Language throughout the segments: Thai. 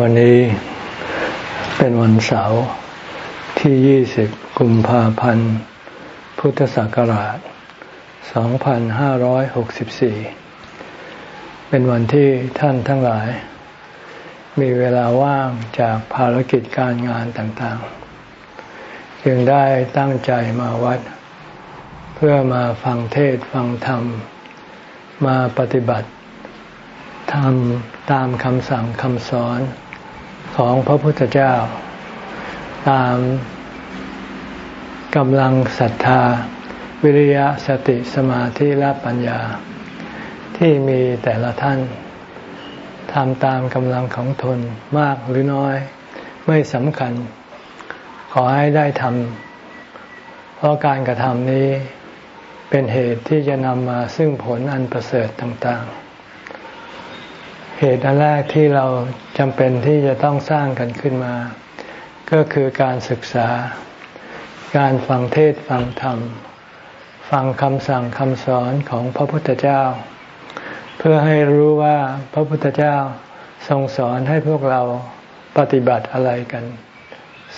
วันนี้เป็นวันเสาร์ที่ 20 กุมภาพันธ์ พุทธศักราช 2564 เป็นวันที่ท่านทั้งหลาย มีเวลาว่างจากภารกิจการงานต่างๆ จึงได้ตั้งใจมาวัด เพื่อมาฟังเทศฟังธรรม มาปฏิบัติทำตามคำสั่งคำสอน ของพระพุทธเจ้า ตามกำลังศรัทธา วิริยะสติสมาธิและปัญญา ที่มีแต่ละท่านทำตามกำลังของทนมากหรือน้อย ไม่สำคัญ ขอให้ได้ทำเพราะการกระทำนี้เป็นเหตุที่จะนำมาซึ่งผลอันประเสริฐต่างๆ เหตุอันแรกที่เราจำเป็นที่จะต้องสร้างกันขึ้นมา ก็คือการศึกษา การฟังเทศฟังธรรม ฟังคำสั่งคำสอนของพระพุทธเจ้า เพื่อให้รู้ว่าพระพุทธเจ้าทรงสอนให้พวกเราปฏิบัติอะไรกัน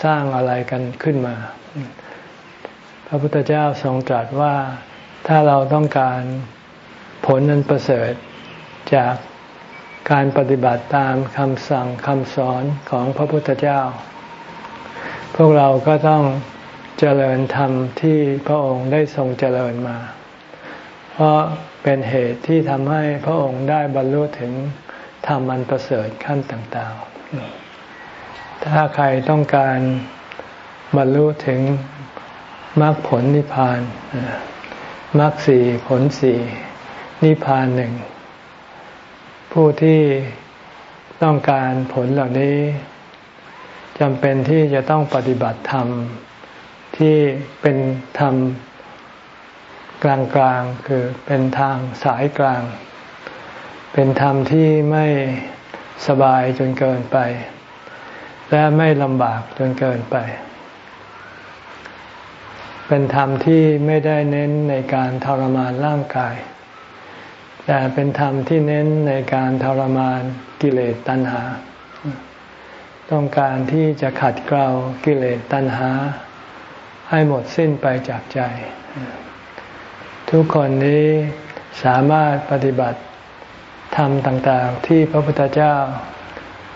สร้างอะไรกันขึ้นมา พระพุทธเจ้าทรงตรัสว่าถ้าเราต้องการผลนั้นประเสริฐจาก การปฏิบัติตามคำสั่งคำสอนของพระพุทธเจ้า พวกเราก็ต้องเจริญธรรมที่พระองค์ได้ทรงเจริญมา เพราะเป็นเหตุที่ทำให้พระองค์ได้บรรลุถึงธรรมอันประเสริฐขั้นต่างๆ ถ้าใครต้องการบรรลุถึงมรรคผลนิพพานมรรคสี่ผลสี่นิพพานหนึ่ง ผู้ที่ต้องการผลเหล่านี้จำเป็นที่จะต้องปฏิบัติธรรม ที่เป็นธรรมกลางๆคือเป็นทางสายกลาง เป็นธรรมที่ไม่สบายจนเกินไป และไม่ลำบากจนเกินไป เป็นธรรมที่ไม่ได้เน้นในการทรมานร่างกาย แต่เป็นธรรมที่เน้นในการทรมานกิเลสตัณหา ต้องการที่จะขัดเกลากิเลสตัณหา ให้หมดสิ้นไปจากใจ ทุกคนนี้สามารถปฏิบัติธรรมต่างๆ ที่พระพุทธเจ้า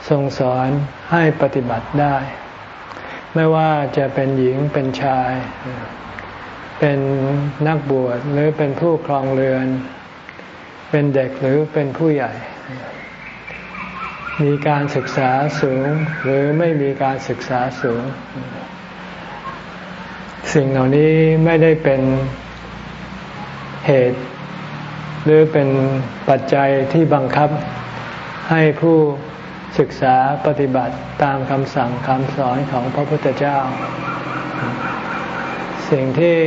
ทรงสอนให้ปฏิบัติได้ ไม่ว่าจะเป็นหญิงเป็นชาย เป็นนักบวชหรือเป็นผู้ครองเรือน เป็นเด็กหรือเป็นผู้ใหญ่ มีการศึกษาสูงหรือไม่มีการศึกษาสูง สิ่งเหล่านี้ไม่ได้เป็นเหตุ หรือเป็นปัจจัยที่บังคับให้ผู้ศึกษาปฏิบัติตามคำสั่งคำสอนของพระพุทธเจ้า สิ่งที่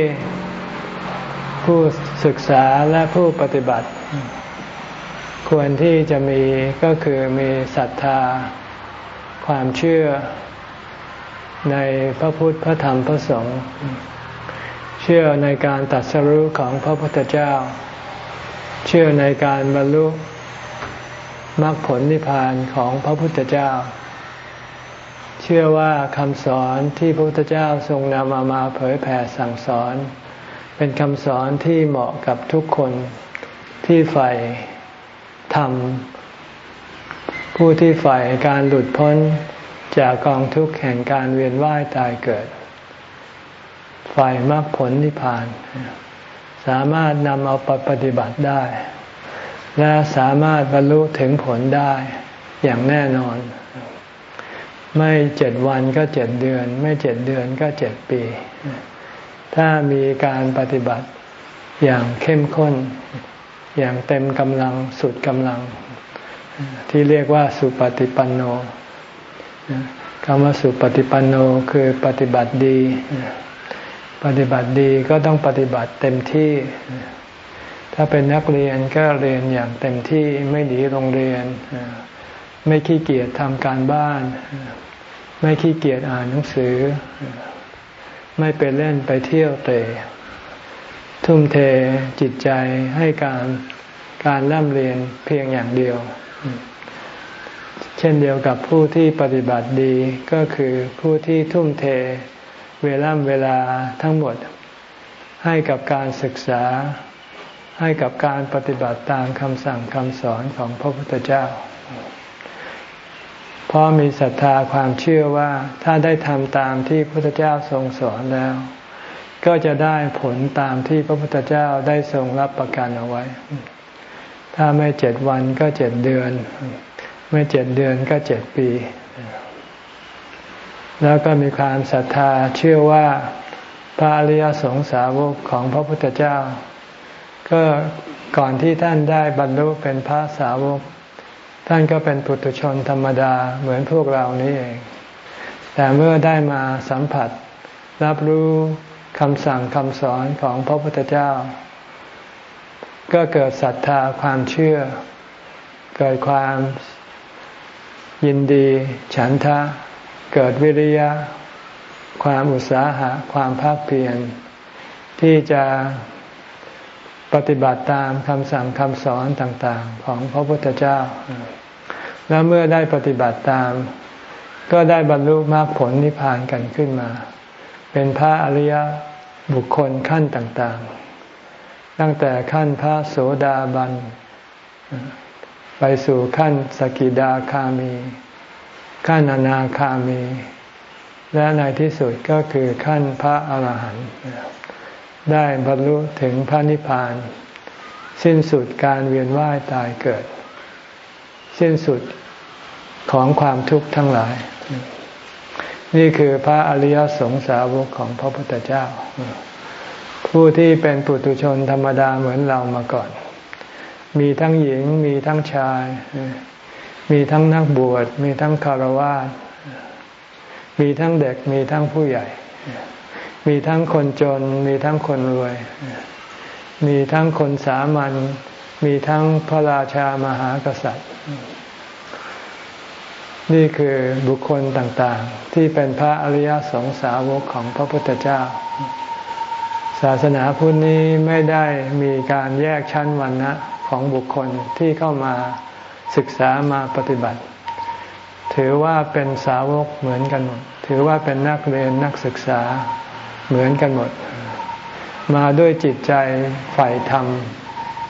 ผู้ ศึกษาและผู้ปฏิบัติ ควรที่จะมีก็คือมีศรัทธา ความเชื่อในพระพุทธพระธรรมพระสงฆ์เชื่อในการตัดสรู้ของพระพุทธเจ้า เชื่อในการบรรลุมรรคผลนิพพานของพระพุทธเจ้า เชื่อว่าคำสอนที่พระพุทธเจ้าทรงนำมามาเผยแผ่สั่งสอน เป็นคำสอนที่เหมาะกับทุกคนที่ใฝ่ธรรม ผู้ที่ใฝ่การหลุดพ้นจากกองทุกข์แห่งการเวียนว่ายตายเกิดฝ่ายมรรคผลนิพพาน สามารถนำเอาไปปฏิบัติได้ และสามารถบรรลุถึงผลได้อย่างแน่นอน ไม่เจ็ดวันก็เจ็ดเดือน ไม่เจ็ดเดือนก็เจ็ดปี ถ้ามีการปฏิบัติอย่างเข้มข้น อย่างเต็มกำลังสุดกำลัง ที่เรียกว่าสุปฏิปันโนคำว่าสุปฏิปันโนคือปฏิบัติดี ปฏิบัติดีก็ต้องปฏิบัติเต็มที่ ถ้าเป็นนักเรียนก็เรียนอย่างเต็มที่ไม่หนีโรงเรียน ไม่ขี้เกียจทำการบ้าน ไม่ขี้เกียจอ่านหนังสือ ไม่ไปเล่นไปเที่ยวเตะทุ่มเทจิตใจให้การการร่ำเรียนเพียงอย่างเดียว เช่นเดียวกับผู้ที่ปฏิบัติดีก็คือผู้ที่ทุ่มเทเวลาเวลาทั้งหมด ให้กับการศึกษา ให้กับการปฏิบัติตามคำสั่งคำสอนของพระพุทธเจ้า ราะมีศรัทธาความเชื่อว่าถ้าได้ทำตามที่พระพุทธเจ้าทรงสอนแล้ว ก็จะได้ผลตามที่พระพุทธเจ้าได้ทรงรับประกันเอาไว้ ถ้าไม่เจ็ดวันก็เจ็ดเดือน ไม่เจ็ดเดือนก็เจ็ดปี แล้วก็มีความศรัทธาเชื่อว่าพระอริยสงสาวกของพระพุทธเจ้า ก็ก่อนที่ท่านได้บรรลุเป็นพระสาวก ท่านก็เป็นปุถุชนธรรมดาเหมือนพวกเรานี้เอง แต่เมื่อได้มาสัมผัส รับรู้คำสั่งคำสอนของพระพุทธเจ้า ก็เกิดศรัทธาความเชื่อ เกิดความยินดี ฉันทะ เกิดวิริยะ ความอุตสาหะ ความภาคเพียรที่จะ ปฏิบัติตามคำสั่งคำสอนต่างๆ ของพระพุทธเจ้า แล้วเมื่อได้ปฏิบัติตาม ก็ได้บรรลุมรรคผลนิพพานกันขึ้นมา เป็นพระอริยบุคคลขั้นต่างๆ ตั้งแต่ขั้นพระโสดาบัน ไปสู่ขั้นสกิดาคามี ขั้นอนาคามี และในที่สุดก็คือขั้นพระอรหันต์ ได้บรรลุถึงพระนิพพาน สิ้นสุดการเวียนว่ายตายเกิด สิ้นสุดของความทุกข์ทั้งหลาย นี่คือพระอริยสงสาวกของพระพุทธเจ้า ผู้ที่เป็นปุถุชนธรรมดาเหมือนเรามาก่อน มีทั้งหญิงมีทั้งชาย มีทั้งนักบวช มีทั้งคารวะมีทั้งเด็กมีทั้งผู้ใหญ่ มีทั้งคนจน มีทั้งคนรวย มีทั้งคนสามัญมีทั้งพระราชามหากษัตริย์ นี่คือบุคคลต่างๆ ที่เป็นพระอริยสงสาวกของพระพุทธเจ้า ศาสนาพุทธนี้ไม่ได้มีการแยกชั้นวรรณะของบุคคลที่เข้ามาศึกษามาปฏิบัติ ถือว่าเป็นสาวกเหมือนกันหมดถือว่าเป็นนักเรียนนักศึกษา เหมือนกันหมด มาด้วยจิตใจฝ่ายธรรม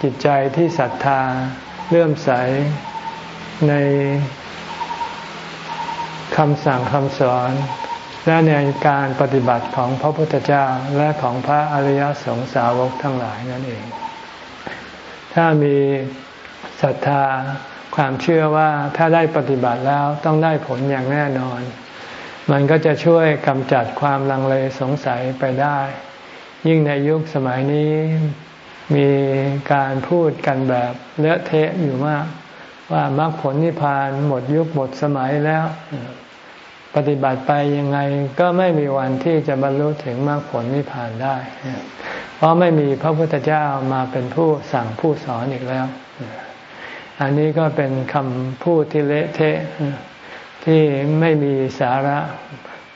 จิตใจที่ศรัทธาเลื่อมใสในคำสั่งคำสอน และในการปฏิบัติของพระพุทธเจ้าและของพระอริยสงสาวกทั้งหลายนั่นเอง ถ้ามีศรัทธาความเชื่อว่าถ้าได้ปฏิบัติแล้วต้องได้ผลอย่างแน่นอน มันก็จะช่วยกำจัดความลังเลสงสัยไปได้ ยิ่งในยุคสมัยนี้มีการพูดกันแบบเลอะเทะอยู่มาก ว่ามรรคผลนิพพานหมดยุคหมดสมัยแล้ว ปฏิบัติไปยังไงก็ไม่มีวันที่จะบรรลุถึงมรรคผลนิพพานได้ เพราะไม่มีพระพุทธเจ้ามาเป็นผู้สั่งผู้สอนอีกแล้ว อันนี้ก็เป็นคำพูดที่เละเทะ ที่ไม่มีสาระ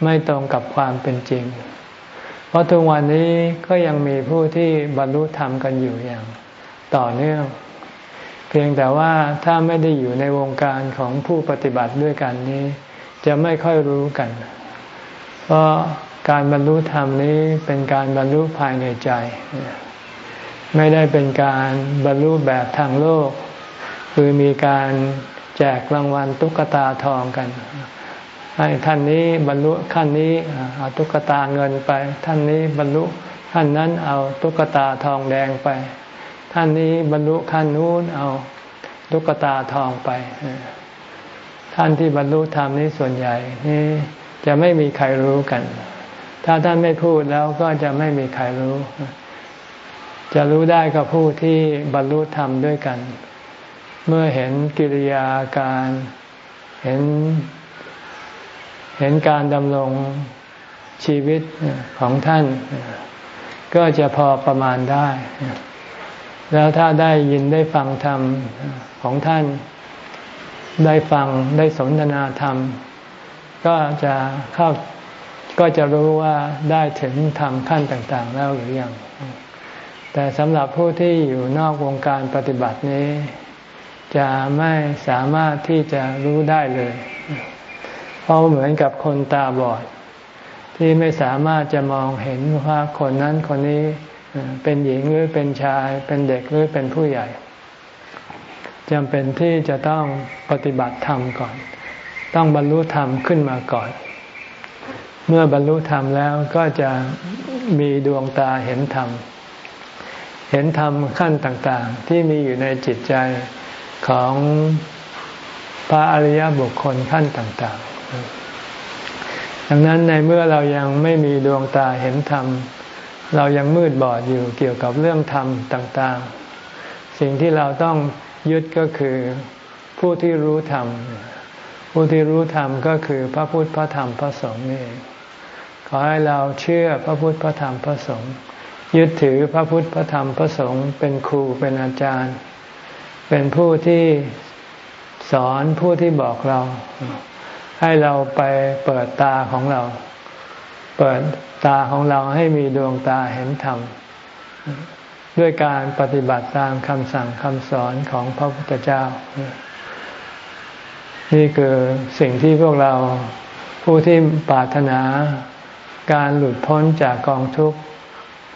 ไม่ตรงกับความเป็นจริง เพราะทุกวันนี้ก็ยังมีผู้ที่บรรลุธรรมกันอยู่อย่างต่อเนื่อง เพียงแต่ว่าถ้าไม่ได้อยู่ในวงการของผู้ปฏิบัติด้วยกันนี้ จะไม่ค่อยรู้กัน เพราะการบรรลุธรรมนี้เป็นการบรรลุภายในใจ ไม่ได้เป็นการบรรลุแบบทางโลก คือมีการ แจกรางวัลตุ๊กตาทองกันให้ท่านนี้บรรลุขั้นนี้เอาตุ๊กตาเงินไป ท่านนี้บรรลุขั้นนั้นเอาตุ๊กตาทองแดงไป ท่านนี้บรรลุขั้นนู้นเอาตุ๊กตาทองไป ท่านที่บรรลุธรรมนี้ส่วนใหญ่นี่จะไม่มีใครรู้กัน ถ้าท่านไม่พูดแล้วก็จะไม่มีใครรู้ จะรู้ได้ก็ผู้ที่บรรลุธรรมด้วยกัน เมื่อเห็นกิริยาการเห็นเห็นการดำรงชีวิตของท่าน ก็จะพอประมาณได้ แล้วถ้าได้ยินได้ฟังธรรมของท่าน ได้ฟังได้สนทนาธรรม ก็จะเข้าก็จะรู้ว่าได้ถึงทำขั้นต่าง ๆ แล้วหรือยัง แต่สำหรับผู้ที่อยู่นอกวงการปฏิบัตินี้ จะไม่สามารถที่จะรู้ได้เลย เพราะเหมือนกับคนตาบอด ที่ไม่สามารถจะมองเห็นว่าคนนั้นคนนี้เป็นหญิงหรือเป็นชาย เป็นเด็กหรือเป็นผู้ใหญ่จำเป็นที่จะต้องปฏิบัติธรรมก่อน ต้องบรรลุธรรมขึ้นมาก่อน เมื่อบรรลุธรรมแล้วก็จะมีดวงตาเห็นธรรม เห็นธรรมขั้นต่างๆ ที่มีอยู่ในจิตใจ ของพระอริยบุคคลขั้นต่างๆ ดังนั้นในเมื่อเรายังไม่มีดวงตาเห็นธรรม เรายังมืดบอดอยู่เกี่ยวกับเรื่องธรรมต่างๆ สิ่งที่เราต้องยึดก็คือผู้ที่รู้ธรรม ผู้ที่รู้ธรรมก็คือพระพุทธพระธรรมพระสงฆ์นี่ขอให้เราเชื่อพระพุทธพระธรรมพระสงฆ์ยึดถือพระพุทธพระธรรมพระสงฆ์เป็นครูเป็นอาจารย์ เป็นผู้ที่สอนผู้ที่บอกเรา ให้เราไปเปิดตาของเรา เปิดตาของเราให้มีดวงตาเห็นธรรม ด้วยการปฏิบัติตามคำสั่งคำสอนของพระพุทธเจ้า นี่คือสิ่งที่พวกเราผู้ที่ปรารถนาการหลุดพ้นจากกองทุกข์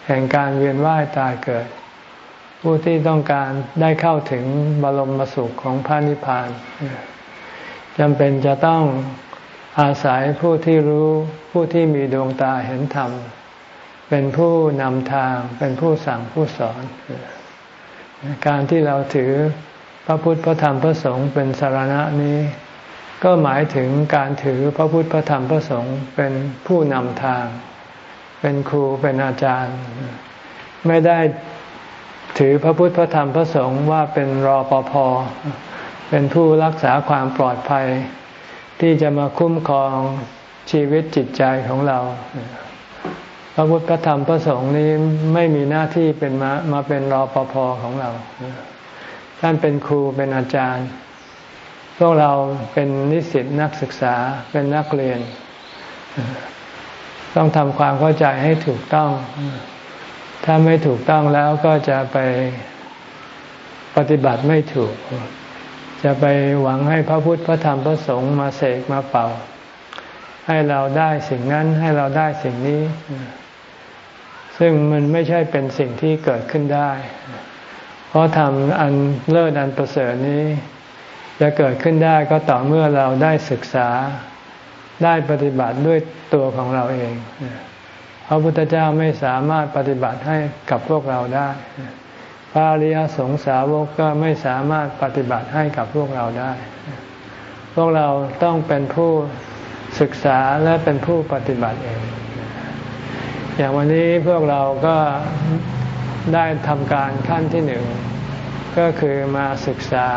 แห่งการเวียนว่ายตายเกิด ผู้ที่ต้องการได้เข้าถึงบรมสุขของพระนิพพานจำเป็นจะต้องอาศัยผู้ที่รู้ผู้ที่มีดวงตาเห็นธรรม เป็นผู้นำทางเป็นผู้สั่งผู้สอน การที่เราถือพระพุทธพระธรรมพระสงฆ์เป็นสารณะนี้ ก็หมายถึงการถือพระพุทธพระธรรมพระสงฆ์เป็นผู้นำทาง เป็นครูเป็นอาจารย์ ไม่ได้ ถือพระพุทธพระธรรมพระสงฆ์ว่าเป็นรอปภเป็นผู้รักษาความปลอดภัย ที่จะมาคุ้มครองชีวิตจิตใจของเรา พระพุทธพระธรรมพระสงฆ์นี้ไม่มีหน้าที่เป็นมามาเป็นรอปภของเรา ท่านเป็นครูเป็นอาจารย์ พวกเราเป็นนิสิตนักศึกษาเป็นนักเรียน ต้องทำความเข้าใจให้ถูกต้อง ถ้าไม่ถูกต้องแล้วก็จะไปปฏิบัติไม่ถูก จะไปหวังให้พระพุทธพระธรรมพระสงฆ์มาเสกมาเป่า ให้เราได้สิ่งนั้นให้เราได้สิ่งนี้ ซึ่งมันไม่ใช่เป็นสิ่งที่เกิดขึ้นได้ เพราะทำอันเลิศอันประเสริฐนี้ จะเกิดขึ้นได้ก็ต่อเมื่อเราได้ศึกษาได้ปฏิบัติด้วยตัวของเราเอง ระพุทธเจ้าไม่สามารถปฏิบัติให้กับพวกเราได้ พระอริยสงสาวกก็ไม่สามารถปฏิบัติให้กับพวกเราได้ พวกเราต้องเป็นผู้ศึกษาและเป็นผู้ปฏิบัติเอง อย่างวันนี้พวกเราก็ได้ทำการขั้นที่หนึ่ง ก็คือมาศึกษา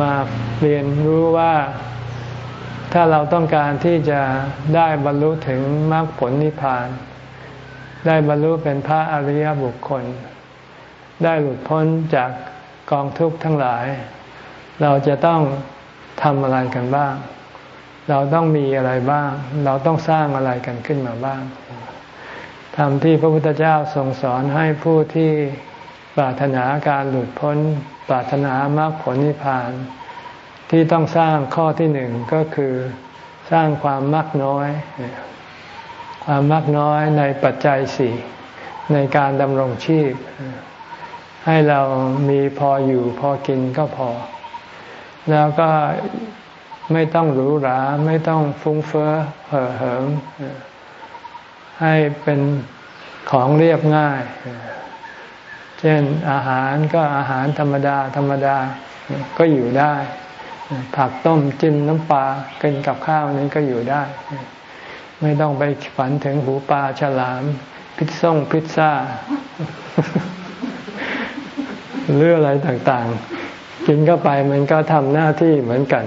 มาเรียนรู้ว่า ถ้าเราต้องการที่จะได้บรรลุถึงมรรคผลนิพพาน ได้บรรลุเป็นพระอริยบุคคล ได้หลุดพ้นจากกองทุกข์ทั้งหลาย เราจะต้องทำอะไรกันบ้าง เราต้องมีอะไรบ้าง เราต้องสร้างอะไรกันขึ้นมาบ้างธรรมที่พระพุทธเจ้าทรงสอนให้ผู้ที่ปรารถนาการหลุดพ้น ปรารถนามรรคผลนิพพาน ที่ต้องสร้างข้อที่หนึ่งก็คือสร้างความมักน้อย ความมักน้อยในปัจจัยสี่ในการดำรงชีพ ให้เรามีพออยู่พอกินก็พอ แล้วก็ไม่ต้องหรูหราไม่ต้องฟุ้งเฟ้อเห่อเหิมให้เป็นของเรียบง่าย เช่นอาหารก็อาหารธรรมดา ธรรมดาก็อยู่ได้ ผักต้มจิ้มน้ำปลากินกับข้าวนี้ก็อยู่ได้ ไม่ต้องไปฝันถึงหูปลาฉลาม พิซซ่งพิซซ่า หรืออะไรต่างๆ กินเข้าไปมันก็ทำหน้าที่เหมือนกัน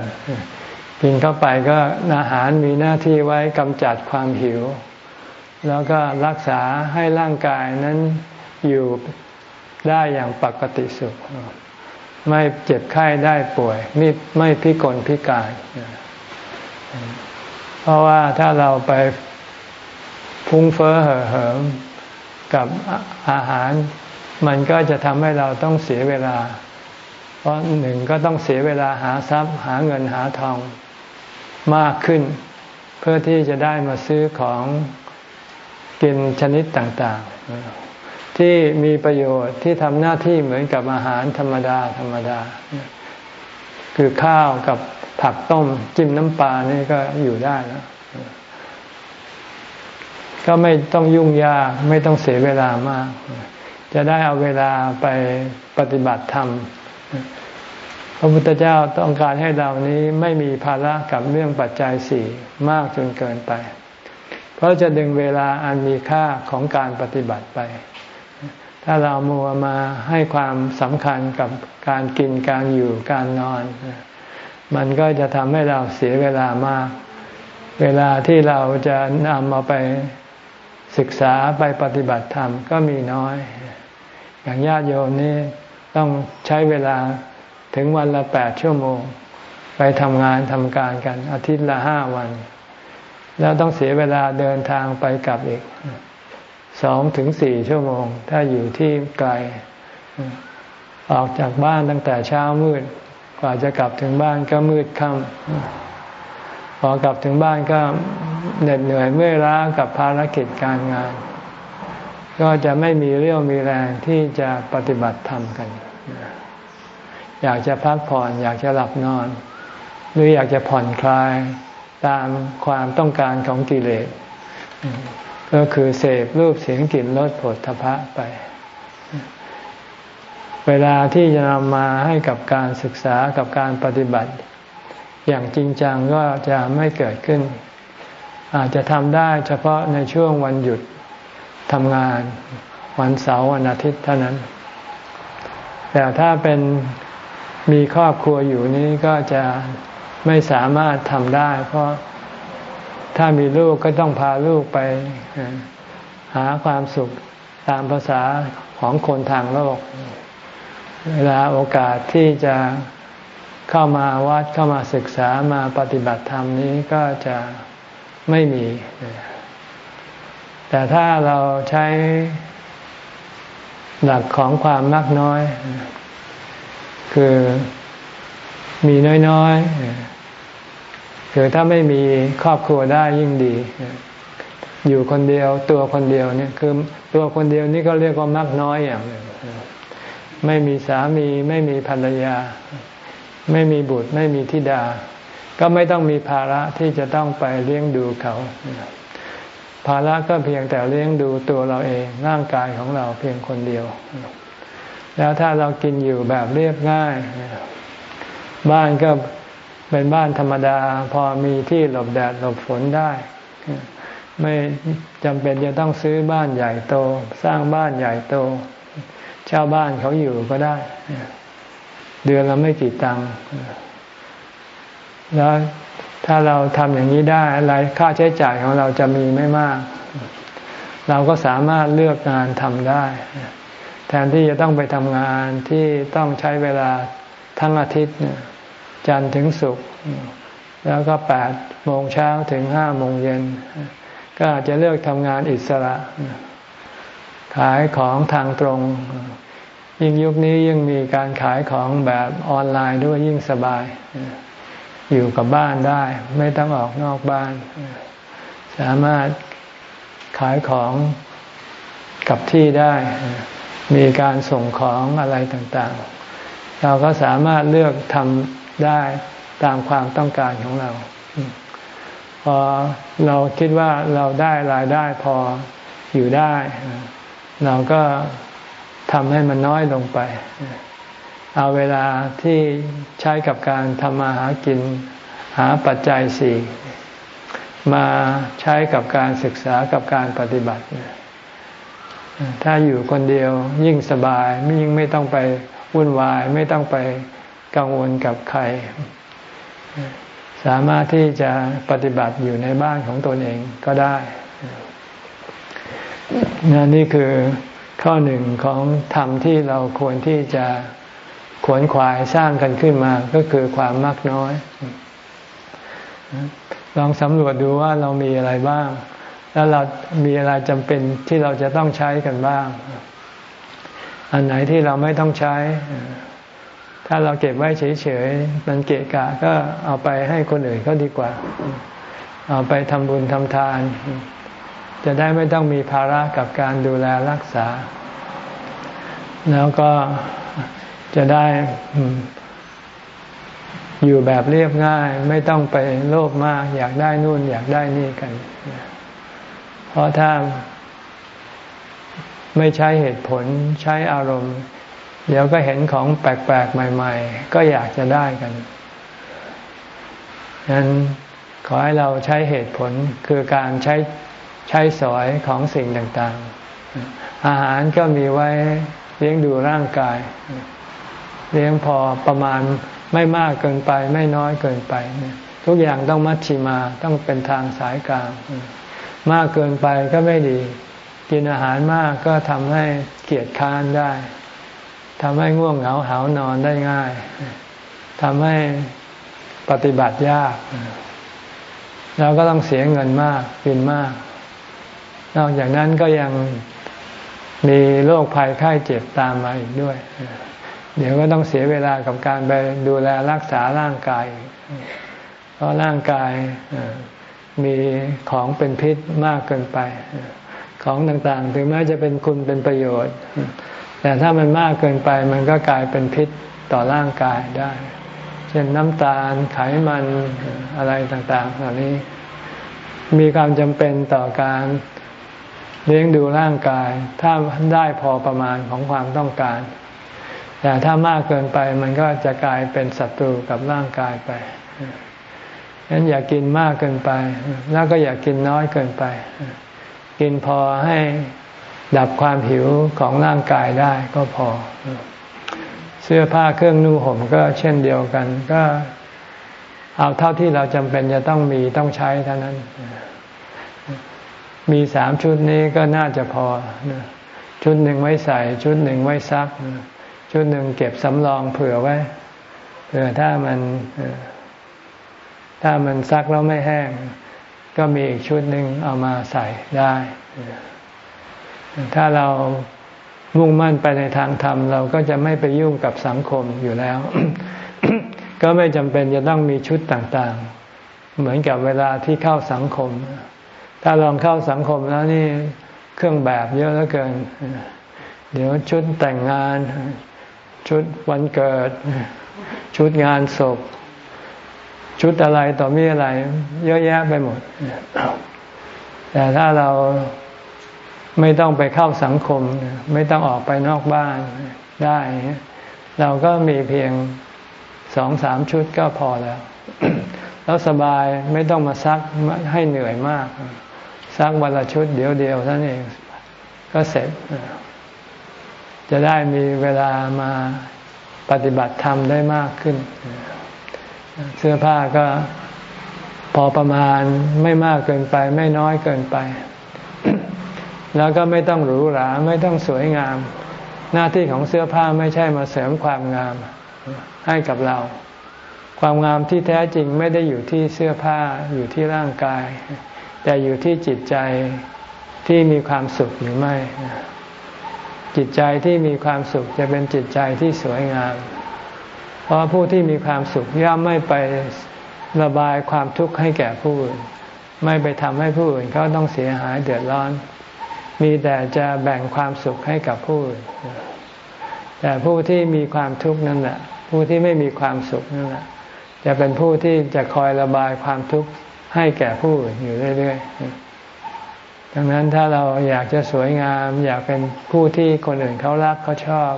กินเข้าไปก็อาหารมีหน้าที่ไว้กำจัดความหิว แล้วก็รักษาให้ร่างกายนั้นอยู่ได้อย่างปกติสุข ไม่เจ็บไข้ได้ป่วยไม่ไม่พิกลพิการ เพราะว่าถ้าเราไปพุ่งเฟ้อเห่อเหิมกับอาหาร มันก็จะทำให้เราต้องเสียเวลา เพราะหนึ่งก็ต้องเสียเวลาหาทรัพย์หาเงินหาทองมากขึ้น เพื่อที่จะได้มาซื้อของกินชนิดต่าง ๆ ที่มีประโยชน์ที่ทำหน้าที่เหมือนกับอาหารธรรมดาธรรมดา คือข้าวกับผักต้มจิ้มน้ำปลานี่ก็อยู่ได้แล้วก็ไม่ต้องยุ่งยากไม่ต้องเสียเวลามาก จะได้เอาเวลาไปปฏิบัติธรรมพระพุทธเจ้าต้องการให้เรานี้ไม่มีภาระกับเรื่องปัจจัยสี่มากจนเกินไป เพราะจะดึงเวลาอันมีค่าของการปฏิบัติไป ถ้าเรามัวมาให้ความสำคัญกับการกินการอยู่การนอน มันก็จะทำให้เราเสียเวลามาก เวลาที่เราจะนำมาไปศึกษาไปปฏิบัติธรรมก็มีน้อย อย่างญาติโยมนี่ต้องใช้เวลาถึงวันละแปดชั่วโมง ไปทำงานทำการกันอาทิตย์ละห้าวัน แล้วต้องเสียเวลาเดินทางไปกลับอีก สองถึงสี่ชั่วโมง ถ้าอยู่ที่ไกล ออกจากบ้านตั้งแต่เช้ามืด กว่าจะกลับถึงบ้านก็มืดค่ำพอกลับถึงบ้านก็เหน็ดเหนื่อยเมื่อยล้ากับภารกิจการงาน ก็จะไม่มีเรี่ยวมีแรงที่จะปฏิบัติธรรมกัน อยากจะพักผ่อน อยากจะหลับนอน หรืออยากจะผ่อนคลายตามความต้องการของกิเลส ก็คือเสพรูปเสียงกลิ่นรสผลทพะไป เวลาที่จะนำมาให้กับการศึกษากับการปฏิบัติ อย่างจริงจังก็จะไม่เกิดขึ้น อาจจะทำได้เฉพาะในช่วงวันหยุดทำงานวันเสาร์วันอาทิตย์เท่านั้น แต่ถ้าเป็นมีครอบครัวอยู่นี้ก็จะไม่สามารถทำได้ เพราะ ถ้ามีลูกก็ต้องพาลูกไปหาความสุขตามภาษาของคนทางโลก เวลาโอกาสที่จะเข้ามาวัดเข้ามาศึกษามาปฏิบัติธรรมนี้ก็จะไม่มี แต่ถ้าเราใช้หลักของความมักน้อย คือมีน้อยๆ คือถ้าไม่มีครอบครัวได้ยิ่งดี อยู่คนเดียวตัวคนเดียวเนี่ยคือตัวคนเดียวนี่ก็เรียกว่ามักน้อยอย่างหนึ่งไม่มีสามีไม่มีภรรยา ไม่มีบุตรไม่มีธิดา ก็ไม่ต้องมีภาระที่จะต้องไปเลี้ยงดูเขาภาระก็เพียงแต่เลี้ยงดูตัวเราเองร่างกายของเราเพียงคนเดียว แล้วถ้าเรากินอยู่แบบเรียบง่าย บ้านก็ เป็นบ้านธรรมดาพอมีที่หลบแดดหลบฝนได้ ไม่จำเป็นจะต้องซื้อบ้านใหญ่โต สร้างบ้านใหญ่โตเช่าบ้านเขาอยู่ก็ได้ เดือนละไม่กี่ตังค์แล้วถ้าเราทำอย่างนี้ได้อะไรค่าใช้จ่ายของเราจะมีไม่มาก เราก็สามารถเลือกงานทำได้ แทนที่จะต้องไปทำงานที่ต้องใช้เวลาทั้งอาทิตย์ จันทร์ถึงศุกร์แล้วก็แปดโมงเช้าถึงห้าโมงเย็น ก็อาจจะเลือกทำงานอิสระ ขายของทางตรง ยิ่งยุคนี้ยิ่งมีการขายของแบบออนไลน์ด้วยยิ่งสบาย อยู่กับบ้านได้ ไม่ต้องออกนอกบ้าน สามารถขายของกับที่ได้ มีการส่งของอะไรต่างๆ เราก็สามารถเลือกทำ ได้ตามความต้องการของเรา พอเราคิดว่าเราได้รายได้พออยู่ได้ เราก็ทำให้มันน้อยลงไป เอาเวลาที่ใช้กับการทำมาหากินหาปัจจัยสี่มาใช้กับการศึกษากับการปฏิบัติ ถ้าอยู่คนเดียวยิ่งสบายยิ่งไม่ต้องไปวุ่นวาย ไม่ต้องไป กังวลกับใคร สามารถที่จะปฏิบัติอยู่ในบ้านของตนเองก็ได้นนี่คือข้อหนึ่งของธรรมที่เราควรที่จะขวนขวายสร้างกันขึ้นมาก็คือความมักน้อย ลองสำรวจดูว่าเรามีอะไรบ้าง แล้วเรามีอะไรจำเป็นที่เราจะต้องใช้กันบ้าง อันไหนที่เราไม่ต้องใช้ ถ้าเราเก็บไว้เฉยๆมันเกะกะก็เอาไปให้คนอื่นเขาดีกว่า เอาไปทำบุญทำทาน จะได้ไม่ต้องมีภาระกับการดูแลรักษา แล้วก็จะได้อยู่แบบเรียบง่าย ไม่ต้องไปโลภมาก อยากได้นู่นอยากได้นี่กัน เพราะถ้าไม่ใช้เหตุผลใช้อารมณ์ เดี๋ยวก็เห็นของแปลกๆ ใหม่ ๆ ก็อยากจะได้กันฉะนั้นขอให้เราใช้เหตุผลคือการใช้ใช้สอยของสิ่งต่างๆ อาหารก็มีไว้เลี้ยงดูร่างกาย เลี้ยงพอประมาณไม่มากเกินไปไม่น้อยเกินไป ทุกอย่างต้องมัชชิมาต้องเป็นทางสายกลาง มากเกินไปก็ไม่ดี กินอาหารมากก็ทำให้เกียจค้านได้ ทำให้ง่วงเหงาหานอนได้ง่ายทำให้ปฏิบัติยากเราก็ต้องเสียเงินมากกินมาก นอกจากนั้นก็ยังมีโรคภัยไข้เจ็บตามมาอีกด้วย เดี๋ยวก็ต้องเสียเวลากับการไปดูแลรักษาร่างกาย เพราะร่างกายมีของเป็นพิษมากเกินไป ของต่างๆ ถึงแม้จะเป็นคุณเป็นประโยชน์ แต่ถ้ามันมากเกินไปมันก็กลายเป็นพิษต่อร่างกายได้ เช่นน้ำตาลไขมันอะไรต่างๆเหล่านี้ มีความจำเป็นต่อการเลี้ยงดูร่างกาย ถ้าได้พอประมาณของความต้องการ แต่ถ้ามากเกินไปมันก็จะกลายเป็นศัตรูกับร่างกายไปฉะนั้นอย่ากกินมากเกินไป แล้วก็อย่ากกินน้อยเกินไป กินพอให้ ดับความหิวของร่างกายได้ก็พอ เสื้อผ้าเครื่องนุ่งห่มก็เช่นเดียวกัน ก็เอาเท่าที่เราจำเป็นจะต้องมีต้องใช้เท่านั้น มีสามชุดนี้ก็น่าจะพอ ชุดหนึ่งไว้ใส่ ชุดหนึ่งไว้ซัก ชุดหนึ่งเก็บสำรองเผื่อไว้เผื่อถ้ามันถ้ามันซักแล้วไม่แห้ง ก็มีอีกชุดหนึ่งเอามาใส่ได้ ถ้าเรามุ่งมั่นไปในทางธรรม เราก็จะไม่ไปยุ่งกับสังคมอยู่แล้ว ก็ไม่จำเป็นจะต้องมีชุดต่างๆ เหมือนกับเวลาที่เข้าสังคม ถ้าลองเข้าสังคมแล้วนี่เครื่องแบบเยอะเหลือเกิน เดี๋ยวชุดแต่งงาน ชุดวันเกิด ชุดงานศพ ชุดอะไรต่อมีอะไร เยอะแยะไปหมด แต่ถ้าเรา ไม่ต้องไปเข้าสังคม ไม่ต้องออกไปนอกบ้านได้ เราก็มีเพียงสองสามชุดก็พอแล้ว แล้วสบายไม่ต้องมาซักให้เหนื่อยมาก ซักวันละชุดเดียวเดียวท่านเองก็เสร็จ จะได้มีเวลามาปฏิบัติธรรมได้มากขึ้น เสื้อผ้าก็พอประมาณไม่มากเกินไป ไม่น้อยเกินไป แล้วก็ไม่ต้องหรูหราไม่ต้องสวยงาม หน้าที่ของเสื้อผ้าไม่ใช่มาเสริมความงามให้กับเรา ความงามที่แท้จริงไม่ได้อยู่ที่เสื้อผ้าอยู่ที่ร่างกาย แต่อยู่ที่จิตใจที่มีความสุขหรือไม่ จิตใจที่มีความสุขจะเป็นจิตใจที่สวยงาม เพราะผู้ที่มีความสุขย่อมไม่ไประบายความทุกข์ให้แก่ผู้อื่น ไม่ไปทำให้ผู้อื่นเขาต้องเสียหายเดือดร้อน มีแต่จะแบ่งความสุขให้กับผู้อื่นแต่ผู้ที่มีความทุกข์นั่นแหละผู้ที่ไม่มีความสุขนั่นแหละจะเป็นผู้ที่จะคอยระบายความทุกข์ให้แก่ผู้อื่นอยู่เรื่อยๆดังนั้นถ้าเราอยากจะสวยงาม อยากเป็นผู้ที่คนอื่นเขารักเขาชอบ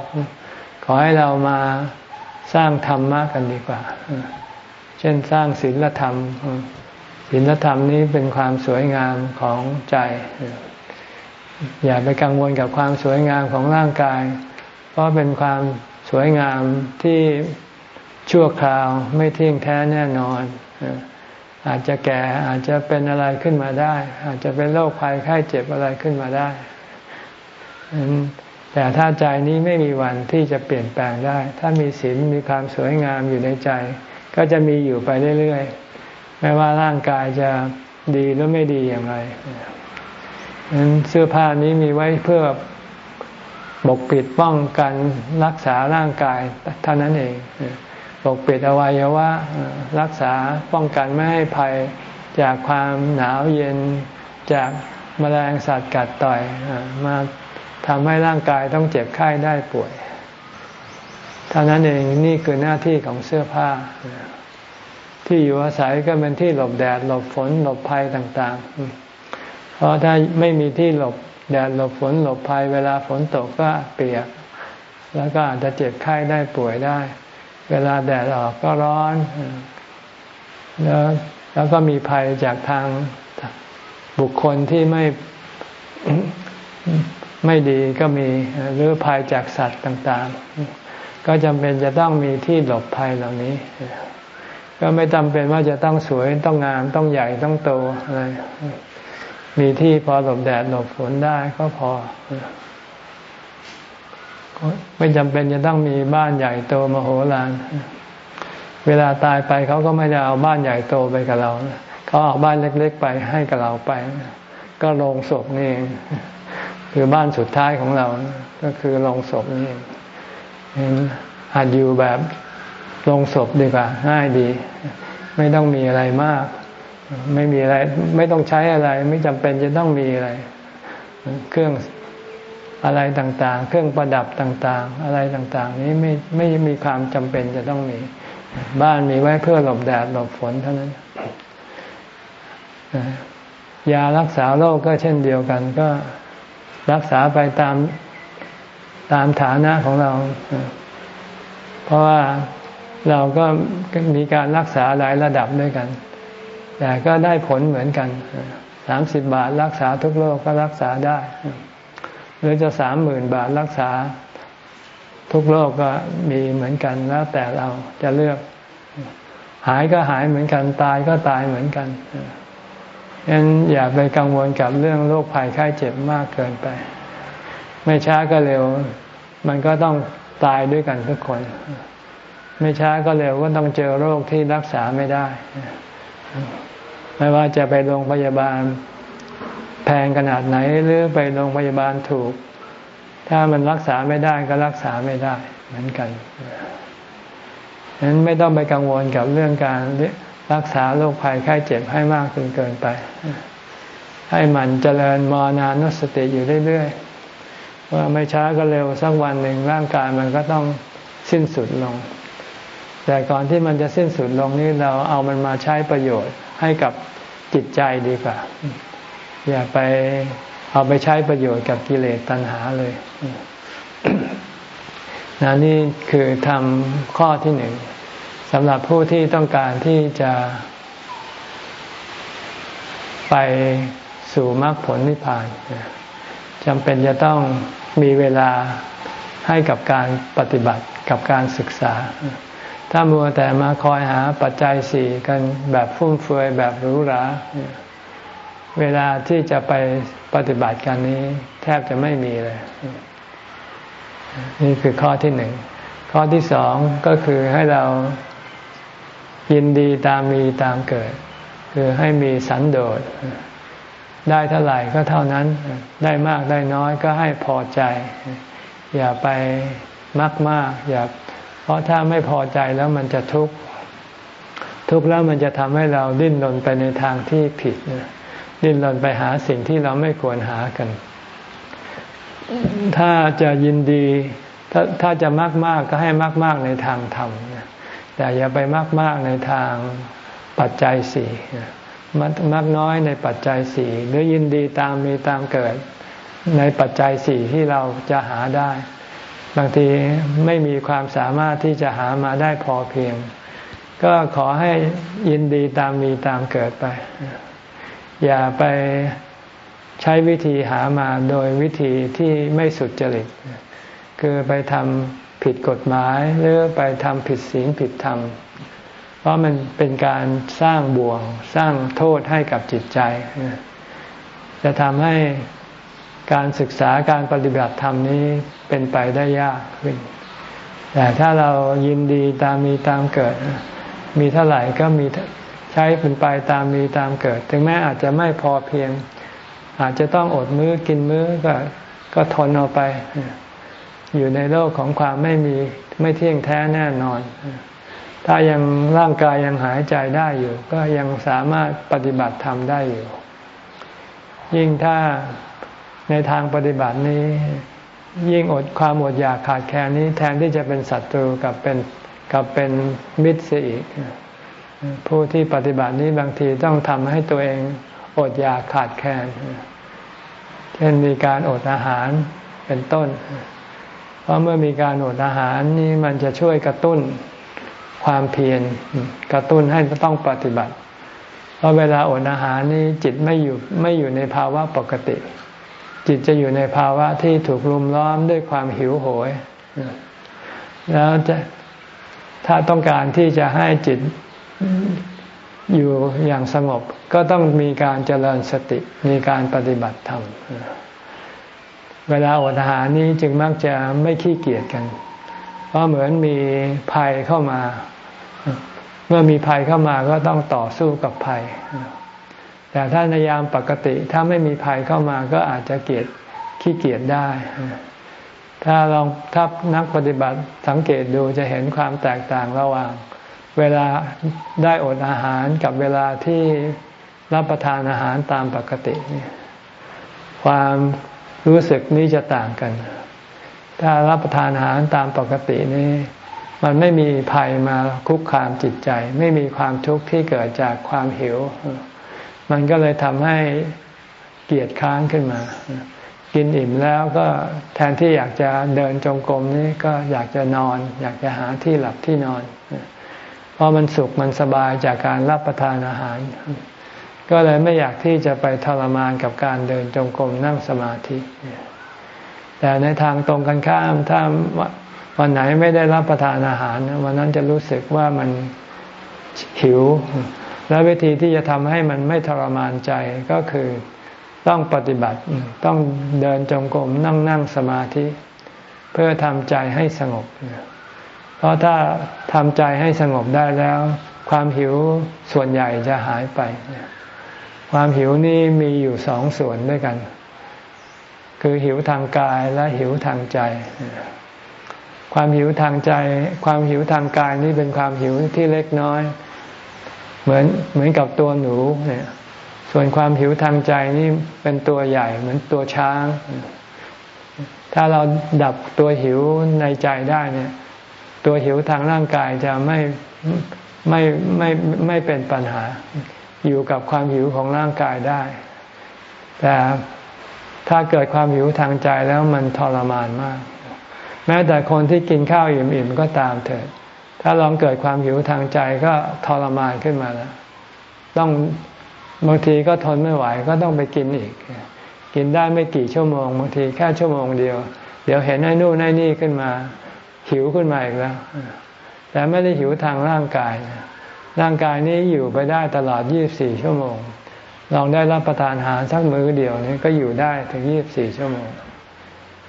ขอให้เรามาสร้างธรรมะกันดีกว่า เช่นสร้างศีลธรรมศีลธรรมนี้เป็นความสวยงามของใจ อย่าไปกังวลกับความสวยงามของร่างกาย เพราะเป็นความสวยงามที่ชั่วคราวไม่เที่ยงแท้แน่นอน อาจจะแก่อาจจะเป็นอะไรขึ้นมาได้ อาจจะเป็นโรคภัยไข้เจ็บอะไรขึ้นมาได้แต่ถ้าใจนี้ไม่มีวันที่จะเปลี่ยนแปลงได้ ถ้ามีศีลมีความสวยงามอยู่ในใจ ก็จะมีอยู่ไปเรื่อยๆ ไม่ว่าร่างกายจะดีหรือไม่ดีอย่างไร นั้นเสื้อผ้านี้มีไว้เพื่อปกปิดป้องกันรักษาร่างกายเท่านั้นเองปกปิดอวัยวะรักษาป้องกันไม่ให้ภัยจากความหนาวเย็นจากมแมลงสัตว์กัดต่อยมาทำให้ร่างกายต้องเจ็บไข้ได้ป่วย เท่านั้นเองนี่คือหน้าที่ของเสื้อผ้า ที่อยู่อาศัยก็เป็นที่หลบแดดหลบฝนหลบภัยต่าง ๆ ราะถ้าไม่มีที่หลบแดดหลบฝนหลบภัยเวลาฝนตกก็เปียก แล้วก็อาจจะเจ็บไข้ได้ป่วยได้ เวลาแดดออกก็ร้อน แล้วแล้วก็มีภัยจากทางบุคคลที่ไม่ไม่ดีก็มีหรือภัยจากสัตว์ต่างๆ ก็จำเป็นจะต้องมีที่หลบภัยเหล่านี้ ก็ไม่จำเป็นว่าจะต้องสวยต้องงามต้องใหญ่ต้องโตอะไร มีที่พอหลบแดดหลบฝนได้ก็พอ ไม่จำเป็นจะต้องมีบ้านใหญ่โตมโหฬารเวลาตายไปเขาก็ไม่ได้เอาบ้านใหญ่โตไปกับเรา เขาเอาบ้านเล็ก ๆ ไปให้กับเราไป ก็โรงศพนี่เองคือบ้านสุดท้ายของเรา ก็คือโรงศพนี่เห็นหัดอยู่แบบโรงศพดีกว่าง่ายดี ไม่ต้องมีอะไรมาก ไม่มีอะไร ไม่ต้องใช้อะไร ไม่จำเป็นจะต้องมีอะไร เครื่องอะไรต่างๆ เครื่องประดับต่างๆ อะไรต่างๆ นี้ไม่ไม่มีความจำเป็นจะต้องมี บ้านมีไว้เพื่อหลบแดดหลบฝนเท่านั้นยารักษาโรคก็เช่นเดียวกัน ก็รักษาไปตามตามฐานะของเรา เพราะว่าเราก็มีการรักษาหลายระดับด้วยกัน แต่ก็ได้ผลเหมือนกันสามสิบบาทรักษาทุกโรคก็รักษาได้ หรือจะสามหมื่นบาทรักษาทุกโรคก็มีเหมือนกันแล้วแต่เราจะเลือก หายก็หายเหมือนกัน ตายก็ตายเหมือนกันฉะนั้นอย่าไปกังวลกับเรื่องโรคภัยไข้เจ็บมากเกินไป ไม่ช้าก็เร็ว มันก็ต้องตายด้วยกันทุกคน ไม่ช้าก็เร็วก็ต้องเจอโรคที่รักษาไม่ได้ ไม่ว่าจะไปโรงพยาบาลแพงขนาดไหนหรือไปโรงพยาบาลถูก ถ้ามันรักษาไม่ได้ก็รักษาไม่ได้เหมือนกันฉะนั้นไม่ต้องไปกังวลกับเรื่องการรักษาโรคภัยไข้เจ็บให้มากจนเกินไป ให้มันเจริญมรณานุสติอยู่เรื่อยๆว่าไม่ช้าก็เร็วสักวันหนึ่งร่างกายมันก็ต้องสิ้นสุดลง แต่ก่อนที่มันจะสิ้นสุดลงนี้เราเอามันมาใช้ประโยชน์ให้กับจิตใจดีกว่า อย่าไปเอาไปใช้ประโยชน์กับกิเลสตัณหาเลยนนี่คือทำข้อที่หนึ่งสำหรับผู้ที่ต้องการที่จะ ไปสู่มรรคผลนิพพานจำเป็นจะต้องมีเวลาให้กับการปฏิบัติกับการศึกษา ถ้ามัวแต่มาคอยหาปัจจัยสี่กันแบบฟุ่มเฟือยแบบหรูหราเวลาที่จะไปปฏิบัติกันนี้ แทบจะไม่มีเลย นี่คือข้อที่หนึ่ง ข้อที่สองก็คือให้เรายินดีตามมีตามเกิด คือให้มีสันโดษได้เท่าไหร่ก็เท่านั้น ได้มากได้น้อยก็ให้พอใจ อย่าไปมากมากอย่า เพราะถ้าไม่พอใจแล้วมันจะทุกข์ทุกข์แล้วมันจะทำให้เราดิ้นรนไปในทางที่ผิด ดิ้นรนไปหาสิ่งที่เราไม่ควรหากัน ถ้าจะยินดี ถ้าถ้าจะมากมากก็ให้มากมากในทางธรรมแต่อย่าไปมากมากในทางปัจจัยสี่มักมากน้อยในปัจจัยสี่หรือยินดีตามมีตามเกิดในปัจจัยสี่ที่เราจะหาได้ บางทีไม่มีความสามารถที่จะหามาได้พอเพียง ก็ขอให้ยินดีตามมีตามเกิดไป อย่าไปใช้วิธีหามาโดยวิธีที่ไม่สุดจริต คือไปทำผิดกฎหมายหรือไปทำผิดศีลผิดธรรม เพราะมันเป็นการสร้างบ่วงสร้างโทษให้กับจิตใจ จะทำให้การศึกษาการปฏิบัติธรรมนี้ เป็นไปได้ยากขึ้น แต่ถ้าเรายินดีตามมีตามเกิด มีเท่าไหร่ก็มีใช้เป็นไปตามมีตามเกิด ถึงแม้อาจจะไม่พอเพียง อาจจะต้องอดมื้อกินมื้อก็ก็ทนเอาไป อยู่ในโลกของความไม่มีไม่เที่ยงแท้แน่นอน ถ้ายังร่างกายยังหายใจได้อยู่ ก็ยังสามารถปฏิบัติธรรมได้อยู่ ยิ่งถ้าในทางปฏิบัตินี้ ยิ่งอดความอดอยากขาดแคลนนี้แทนที่จะเป็นศัตรูกับเป็นกับเป็นมิตรเสียอีก ผู้ที่ปฏิบัตินี้บางทีต้องทำให้ตัวเองอดอยากขาดแคลน เช่นมีการอดอาหารเป็นต้น เพราะเมื่อมีการอดอาหารนี่มันจะช่วยกระตุ้นความเพียรกระตุ้นให้ต้องปฏิบัติ เพราะเวลาอดอาหารนี่จิตไม่อยู่ไม่อยู่ในภาวะปกติ จิตจะอยู่ในภาวะที่ถูกรุมล้อมด้วยความหิวโหย แล้วจะถ้าต้องการที่จะให้จิตอยู่อย่างสงบ ก็ต้องมีการเจริญสติมีการปฏิบัติธรรมเวลาอดอาหารนี้จึงมักจะไม่ขี้เกียจกัน เพราะเหมือนมีภัยเข้ามา เมื่อมีภัยเข้ามาก็ต้องต่อสู้กับภัย แต่ถ้าในยามปกติถ้าไม่มีภัยเข้ามาก็อาจจะเกียจขี้เกียจได้ ถ้าลองถ้านักปฏิบัติสังเกตดูจะเห็นความแตกต่างระหว่าง เวลาได้อดอาหารกับเวลาที่รับประทานอาหารตามปกติความรู้สึกนี้จะต่างกัน ถ้ารับประทานอาหารตามปกตินี้ มันไม่มีภัยมาคุกคามจิตใจ ไม่มีความทุกข์ที่เกิดจากความหิว มันก็เลยทำให้เกียดค้างขึ้นมา กินอิ่มแล้วก็แทนที่อยากจะเดินจงกรมนี้ก็อยากจะนอน อยากจะหาที่หลับที่นอนเพราะมันสุขมันสบายจากการรับประทานอาหาร ก็เลยไม่อยากที่จะไปทรมานกับการเดินจงกรมนั่งสมาธิ แต่ในทางตรงกันข้ามถ้าวันไหนไม่ได้รับประทานอาหาร วันนั้นจะรู้สึกว่ามันหิว และวิธีที่จะทำให้มันไม่ทรมานใจก็คือต้องปฏิบัติต้องเดินจงกรมนั่งนั่งสมาธิ เพื่อทำใจให้สงบ เพราะถ้าทำใจให้สงบได้แล้ว ความหิวส่วนใหญ่จะหายไป ความหิวนี่มีอยู่สองส่วนด้วยกัน คือหิวทางกายและหิวทางใจ ความหิวทางใจ ความหิวทางกายนี่เป็นความหิวที่เล็กน้อย เหมือนเหมือนกับตัวหนูเนี่ย ส่วนความหิวทางใจนี่เป็นตัวใหญ่เหมือนตัวช้าง ถ้าเราดับตัวหิวในใจได้เนี่ย ตัวหิวทางร่างกายจะไม่ไม่ไม่ไม่เป็นปัญหา อยู่กับความหิวของร่างกายได้ แต่ถ้าเกิดความหิวทางใจแล้วมันทรมานมาก แม้แต่คนที่กินข้าวอิ่มๆก็ตามเถิด ถ้าลองเกิดความหิวทางใจก็ทรมานขึ้นมาแล้วต้องบางทีก็ทนไม่ไหวก็ต้องไปกินอีก กินได้ไม่กี่ชั่วโมง บางทีแค่ชั่วโมงเดียว เดี๋ยวเห็นไอ้นู่นไอ้นี่ขึ้นมา หิวขึ้นมาอีกแล้ว แต่ไม่ได้หิวทางร่างกายร่างกายนี้อยู่ไปได้ตลอด 24 ชั่วโมง ลองได้รับประทานอาหารสักมื้อเดียวนี้ก็อยู่ได้ถึง 24 ชั่วโมง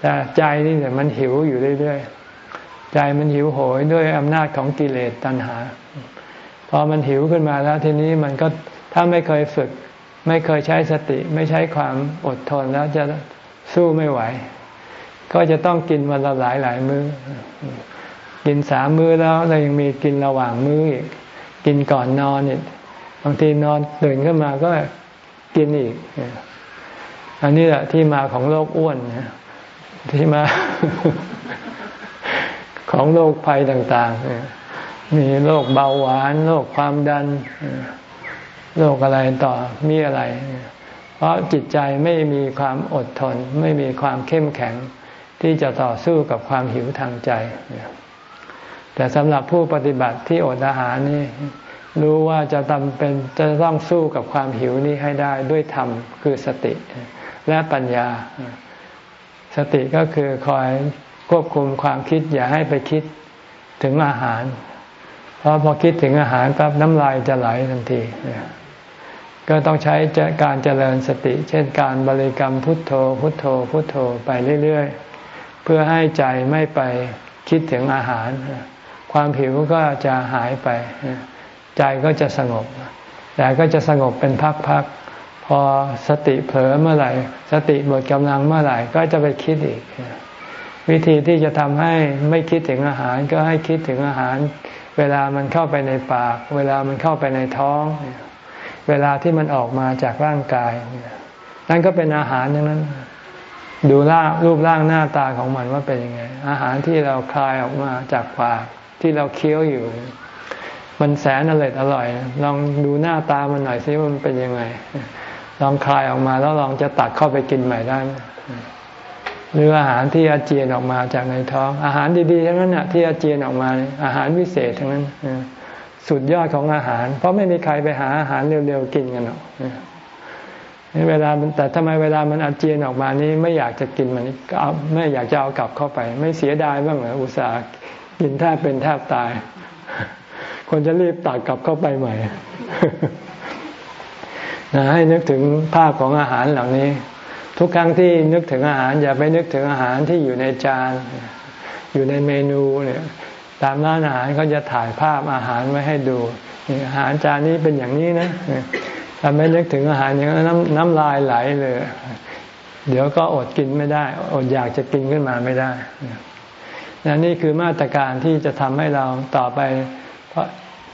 แต่ใจนี่เนี่ยมันหิวอยู่เรื่อยๆ ใจมันหิวโหยด้วยอำนาจของกิเลสตัณหา พอมันหิวขึ้นมาแล้วทีนี้มันก็ถ้าไม่เคยฝึก ไม่เคยใช้สติ ไม่ใช้ความอดทนแล้วจะสู้ไม่ไหว ก็จะต้องกินวันละหลายหลายมือ้อ กินสามมื้อแล้วเรายังมีกินระหว่างมื้ออีก กินก่อนนอนอีกบางทีนอนตื่นขึ้นมาก็กินอีก อันนี้แหละที่มาของโรคอ้วนที่มา ของโรคภัยต่างๆ มีโรคเบาหวานโรคความดันโรคอะไรต่อมีอะไร เพราะจิตใจไม่มีความอดทน ไม่มีความเข้มแข็งที่จะต่อสู้กับความหิวทางใจ แต่สำหรับผู้ปฏิบัติที่อดอาหารนี่รู้ว่าจะจำเป็นจะต้องสู้กับความหิวนี้ให้ได้ด้วยธรรมคือสติและปัญญา สติก็คือคอย ควบคุมความคิดอย่าให้ไปคิดถึงอาหาร เพราะพอคิดถึงอาหารปั๊บน้ำลายจะไหลทันที ก็ต้องใช้การเจริญสติ เช่นการบริกรรมพุทโธ พุทโธ พุทโธไปเรื่อยๆ เพื่อให้ใจไม่ไปคิดถึงอาหาร ความหิวก็จะหายไป ใจก็จะสงบ แต่ก็จะสงบเป็นพักๆ พอสติเผลอเมื่อไหร่ สติหมดกำลังเมื่อไหร่ ก็จะไปคิดอีก วิธีที่จะทำให้ไม่คิดถึงอาหารก็ให้คิดถึงอาหาร เวลามันเข้าไปในปาก เวลามันเข้าไปในท้อง เวลาที่มันออกมาจากร่างกาย นั่นก็เป็นอาหารอย่างนั้น ดูร่างรูปร่างหน้าตาของมันว่าเป็นยังไง อาหารที่เราคลายออกมาจากปากที่เราเคี้ยวอยู่ มันแสนอร่อยอร่อย ลองดูหน้าตามันหน่อยซิว่ามันเป็นยังไง ลองคลายออกมาแล้วลองจะตัดเข้าไปกินใหม่ได้ห รืออาหารที่อาเจียนออกมาจากในท้อง อาหารดีๆทั้งนั้นน่ะที่อาเจียนออกมาอาหารวิเศษทั้งนั้นสุดยอดของอาหาร เพราะไม่มีใครไปหาอาหารเร็วๆกินกันหรอกเวลาแต่ทำไมเวลามันอาเจียนออกมานี้ไม่อยากจะกินมันก็ไม่อยากจะเอากลับเข้าไป ไม่เสียดายบ้างเหรออุตส่าห์กินแทบเป็นแทบตายคนจะรีบตักกลับเข้าไปใหม่นะให้นึกถึงภาพของอาหารเหล่านี้ ทุกครั้งที่นึกถึงอาหาร อย่าไปนึกถึงอาหารที่อยู่ในจาน อยู่ในเมนูเนี่ยตามร้านอาหารเขาจะถ่ายภาพอาหารไว้ให้ดูอาหารจานนี้เป็นอย่างนี้นะถ้าไม่นึกถึงอาหารอย่างนั้นน้ำน้ำลายไหลเลย เดี๋ยวก็อดกินไม่ได้ อดอยากจะกินขึ้นมาไม่ได้นนี่คือมาตรการที่จะทำให้เราต่อไป เพราะ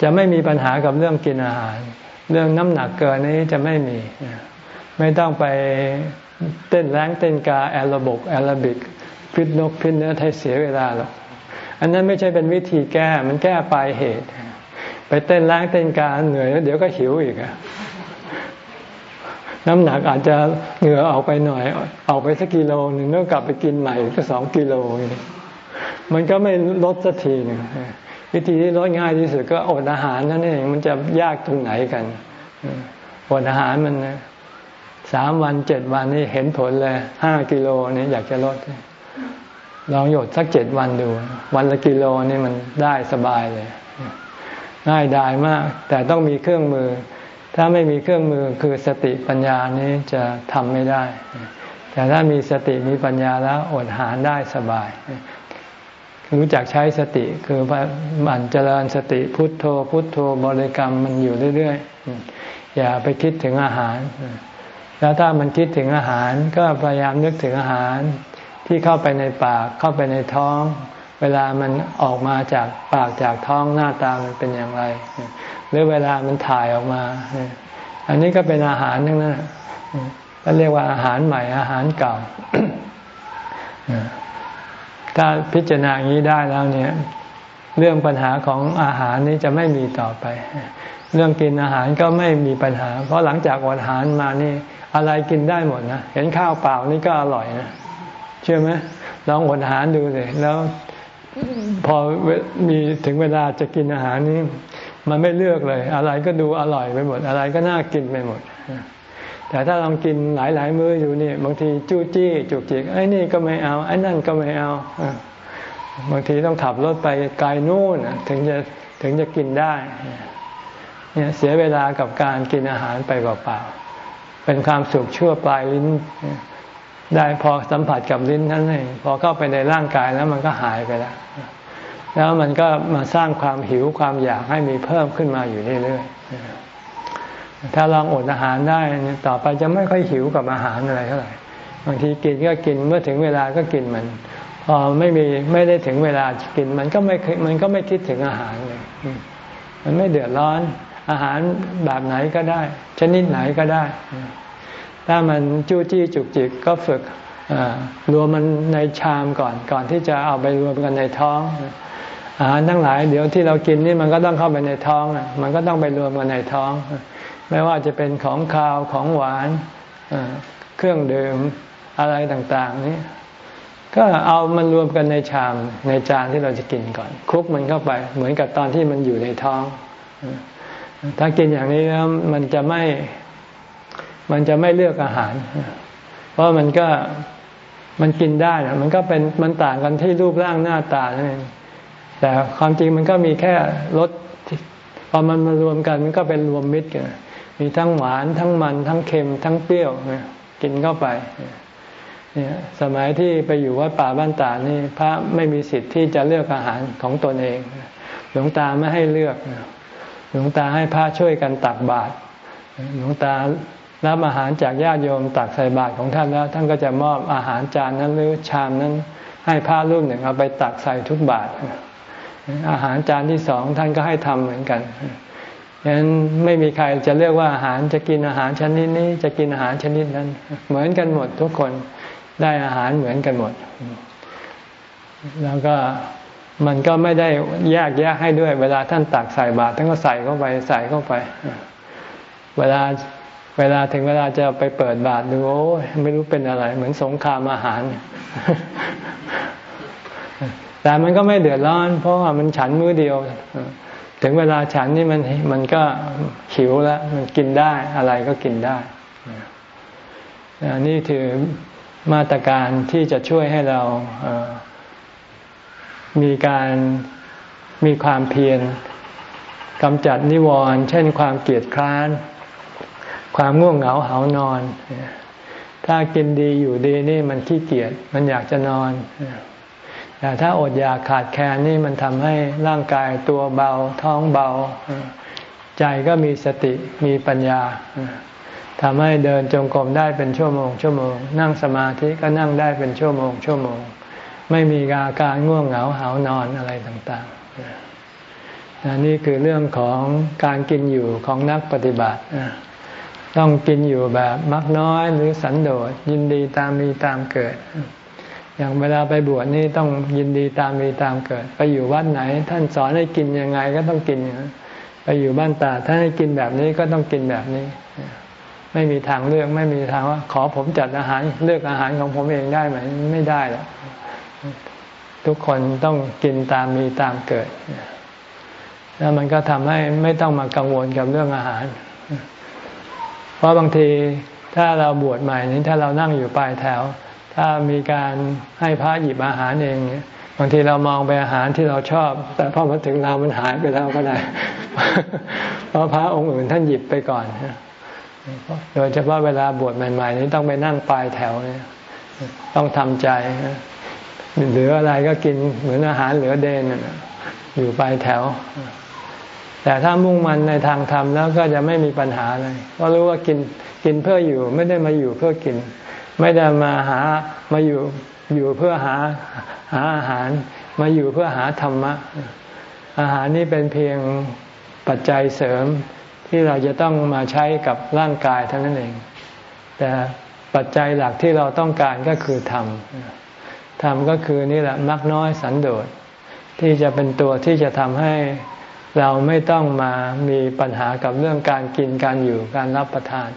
จะไม่มีปัญหากับเรื่องกินอาหาร เรื่องน้ำหนักเกินนี้จะไม่มี ไม่ต้องไป เต้นแรงเต้นกาแอโรบกแอโรบิกพิษนกพิษเนื้อให้เสียเวลาหรอกอันนั้นไม่ใช่เป็นวิธีแก้มันแก้ปลายเหตุ ไปเต้นแรงเต้นกาเหนื่อยแล้วเดี๋ยวก็หิวอีกอะน้ำหนักอาจจะเหงื่อออกไปหน่อย ออกไปสักกิโลหนึ่งแล้วกลับไปกินใหม่ก็สองกิโลมันก็ไม่ลดสักทีนึงวิธีที่ลดง่ายที่สุดก็อดอาหารนั่นเองมันจะยากตรงไหนกันอดอาหารมันนะ สามวันเจ็ดวันนี่เห็นผลเลยห้ากิโลนี่อยากจะลด ลองหยดสักเจ็ดวันดู วันละกิโลนี่มันได้สบายเลย ง่ายดายมาก แต่ต้องมีเครื่องมือ ถ้าไม่มีเครื่องมือคือสติปัญญานี้จะทำไม่ได้ แต่ถ้ามีสติมีปัญญาแล้วอดหารได้สบายรู้จักใช้สติคือมันเจริญสติพุทโธ พุทโธบริกรรมมันอยู่เรื่อยๆ อย่าไปคิดถึงอาหาร แล้วถ้ามันคิดถึงอาหารก็พยายามนึกถึงอาหารที่เข้าไปในปากเข้าไปในท้อง เวลามันออกมาจากปากจากท้องหน้าตามันเป็นอย่างไร หรือเวลามันถ่ายออกมา อันนี้ก็เป็นอาหารทั้งนั้นก็เรียกว่าอาหารใหม่อาหารเก่า ถ้าพิจารณาอย่างนี้ได้แล้วเนี่ย เรื่องปัญหาของอาหารนี้จะไม่มีต่อไป เรื่องกินอาหารก็ไม่มีปัญหา เพราะหลังจากอดอาหารมานี่ อะไรกินได้หมดนะเห็นข้าวเปล่านี่ก็อร่อยนะเชื่อไหมลองอดอาหารดูเลยแล้วพอมีถึงเวลาจะกินอาหารนี้มันไม่เลือกเลย อะไรก็ดูอร่อยไปหมด อะไรก็น่ากินไปหมด แต่ถ้าลองกินหลาย ๆ มื้ออยู่นี่บางทีจู้จี้จุกจิกไอ้นี่ก็ไม่เอาไอ้นั่นก็ไม่เอาบางทีต้องขับรถไปไกลนู่นถึงจะถึงจะกินได้เนี่ยเสียเวลากับการกินอาหารไปเปล่าๆ เป็นความสุขชั่วปลายลิ้นได้พอสัมผัสกับลิ้นนั้นเองพอเข้าไปในร่างกายแล้วมันก็หายไปแล้ว แล้วมันก็มาสร้างความหิวความอยากให้มีเพิ่มขึ้นมาอยู่เรื่อยๆถ้าลองอดอาหารได้ต่อไปจะไม่ค่อยหิวกับอาหารอะไรเท่าไหร่บางทีกินก็กินเมื่อถึงเวลาก็กินมันพอไม่มีไม่ได้ถึงเวลากิน มันก็ไม่มันก็ไม่คิดถึงอาหารเลยมันไม่เดือดร้อน อาหารแบบไหนก็ได้ ชนิดไหนก็ได้ ถ้ามันจู้จี้จุกจิกก็ฝึกรวมมันในชามก่อนก่อนที่จะเอาไปรวมกันในท้อง อาหารทั้งหลายเดี๋ยวที่เรากินนี่มันก็ต้องเข้าไปในท้องมันก็ต้องไปรวมกันในท้อง ไม่ว่าจะเป็นของคาวของหวานเครื่องดื่มอะไรต่างๆนี่ก็เอามันรวมกันในชามในจานที่เราจะกินก่อนคลุกมันเข้าไป เหมือนกับตอนที่มันอยู่ในท้อง ถ้ากินอย่างนี้แล้วมันจะไม่มันจะไม่เลือกอาหาร เพราะมันก็มันกินได้นะมันก็เป็นมันต่างกันที่รูปร่างหน้าตานั่นเองแต่ความจริงมันก็มีแค่รสพอมันมารวมกันมันก็เป็นรวมมิตรกันมีทั้งหวานทั้งมัน ทั้งเค็ม ทั้งเปรี้ยวกินเข้าไปเนี่ยสมัยที่ไปอยู่วัดป่าบ้านตานี่ พระไม่มีสิทธิ์ที่จะเลือกอาหารของตนเอง หลวงตาไม่ให้เลือก หลวงตาให้พระช่วยกันตักบาตรหลวงตารับอาหารจากญาติโยมตักใส่บาตรของท่านแล้ว ท่านก็จะมอบอาหารจานนั้นหรือชามนั้น ให้พระรูปหนึ่งเอาไปตักใส่ทุกบาทอาหารจานที่สองท่านก็ให้ทำเหมือนกันฉะนั้นไม่มีใครจะเลือกว่าอาหารจะกินอาหารชนิดนี้จะกินอาหารชนิดนั้น เหมือนกันหมดทุกคนได้อาหารเหมือนกันหมด แล้วก็ มันก็ไม่ได้แยกแยกให้ด้วย เวลาท่านตักใส่บาตรท่านก็ใส่เข้าไปใส่เข้าไป เวลาเวลาถึงเวลาจะไปเปิดบาตรดูโอ้ไม่รู้เป็นอะไร เหมือนสงครามอาหาร แต่มันก็ไม่เดือดร้อน เพราะว่ามันฉันมื้อเดียว ถึงเวลาฉันนี่มันมันก็หิวแล้ว มันกินได้อะไรก็กินได้นี่คือมาตรการที่จะช่วยให้เรา มีการมีความเพียรกำจัดนิวรณ์เช่นความเกียดคร้าน ความง่วงเหงาเหานอน ถ้ากินดีอยู่ดีนี่มันขี้เกียจมันอยากจะนอน แต่ถ้าอดอยากขาดแคลนนี่มันทำให้ร่างกายตัวเบาท้องเบา ใจก็มีสติมีปัญญาทำให้เดินจงกรมได้เป็นชั่วโมงชั่วโมง นั่งสมาธิก็นั่งได้เป็นชั่วโมงชั่วโมง ไม่มีอาการง่วงเหงาหานอนอะไรต่างๆนี่คือเรื่องของการกินอยู่ของนักปฏิบัติต้องกินอยู่แบบมักน้อยหรือสันโดษยินดีตามมีตามเกิด อย่างเวลาไปบวชนี่ต้องยินดีตามมีตามเกิด ไปอยู่วัดไหน ท่านสอนให้กินยังไงก็ต้องกินอย่างนั้นไปอยู่บ้านตาท่านให้กินแบบนี้ก็ต้องกินแบบนี้ ไม่มีทางเลือกไม่มีทางว่า ขอผมจัดอาหารเลือกอาหารของผมเองได้ไหมไม่ได้หรอก ทุกคนต้องกินตามมีตามเกิด แล้วมันก็ทำให้ไม่ต้องมากังวลกับเรื่องอาหาร เพราะบางทีถ้าเราบวชใหม่นี้ถ้าเรานั่งอยู่ปลายแถว ถ้ามีการให้พระหยิบอาหารเองบางทีเรามองไปอาหารที่เราชอบ แต่พอมาถึงเรามันหายไปแล้วก็ได้ เพราะพระองค์อื่นท่านหยิบไปก่อนโดยเฉพาะเวลาบวชใหม่ ๆ นี้ต้องไปนั่งปลายแถวเนี่ยต้องทำใจ เหลืออะไรก็กินเหมือนอาหารเหลือเดนอยู่ปลายแถว แต่ถ้ามุ่งมันในทางธรรมแล้วก็จะไม่มีปัญหาเลยเพราะรู้ว่ากินกินเพื่ออยู่ไม่ได้มาอยู่เพื่อกิน ไม่ได้มาหามาอยู่อยู่เพื่อหาหาอาหาร มาอยู่เพื่อหาธรรมะ อาหารนี้เป็นเพียงปัจจัยเสริมที่เราจะต้องมาใช้กับร่างกายเท่านั้นเอง แต่ปัจจัยหลักที่เราต้องการก็คือธรรม ธรรมก็คือนี่แหละมักน้อยสันโดษที่จะเป็นตัวที่จะทำให้เราไม่ต้องมามีปัญหากับเรื่องการกินการอยู่การรับประทาน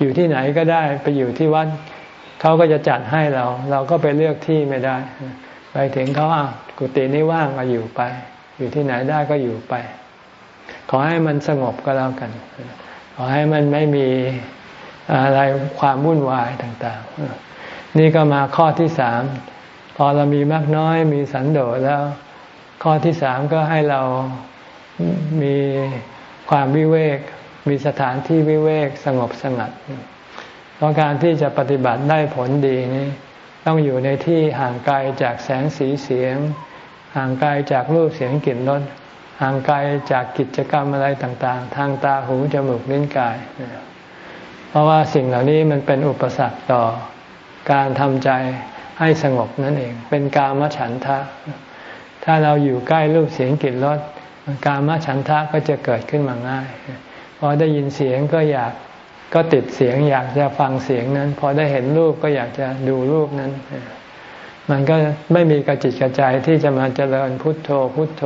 อยู่ที่ไหนก็ได้ไปอยู่ที่วัดเขาก็จะจัดให้เรา เราก็ไปเลือกที่ไม่ได้ ไปถึงเขาอะกุฏินี้ว่างก็อยู่ไป อยู่ที่ไหนได้ก็อยู่ไป ขอให้มันสงบก็แล้วกัน ขอให้มันไม่มีอะไรความวุ่นวายต่าง ๆ นี่ก็มาข้อที่สามพอเรามีมากน้อยมีสันโดษแล้ว ข้อที่สามก็ให้เรามีความวิเวก มีสถานที่วิเวกสงบสงัดเพราะการที่จะปฏิบัติได้ผลดีนี้ต้องอยู่ในที่ห่างไกลจากแสงสีเสียง ห่างไกลจากรูปเสียงกลิ่นรสห่างไกลจากกิจกรรมอะไรต่างๆ ทางตาหูจมูกลิ้นกาย เพราะว่าสิ่งเหล่านี้มันเป็นอุปสรรคต่อ การทำใจให้สงบนั่นเอง เป็นกามฉันทะ ถ้าเราอยู่ใกล้รูปเสียงกลิ่นรสกามฉันทะก็จะเกิดขึ้นมาง่าย พอได้ยินเสียงก็อยากก็ติดเสียงอยากจะฟังเสียงนั้น พอได้เห็นรูปก็อยากจะดูรูปนั้น มันก็ไม่มีกระจิตกระใจที่จะมาเจริญพุทโธพุทโธ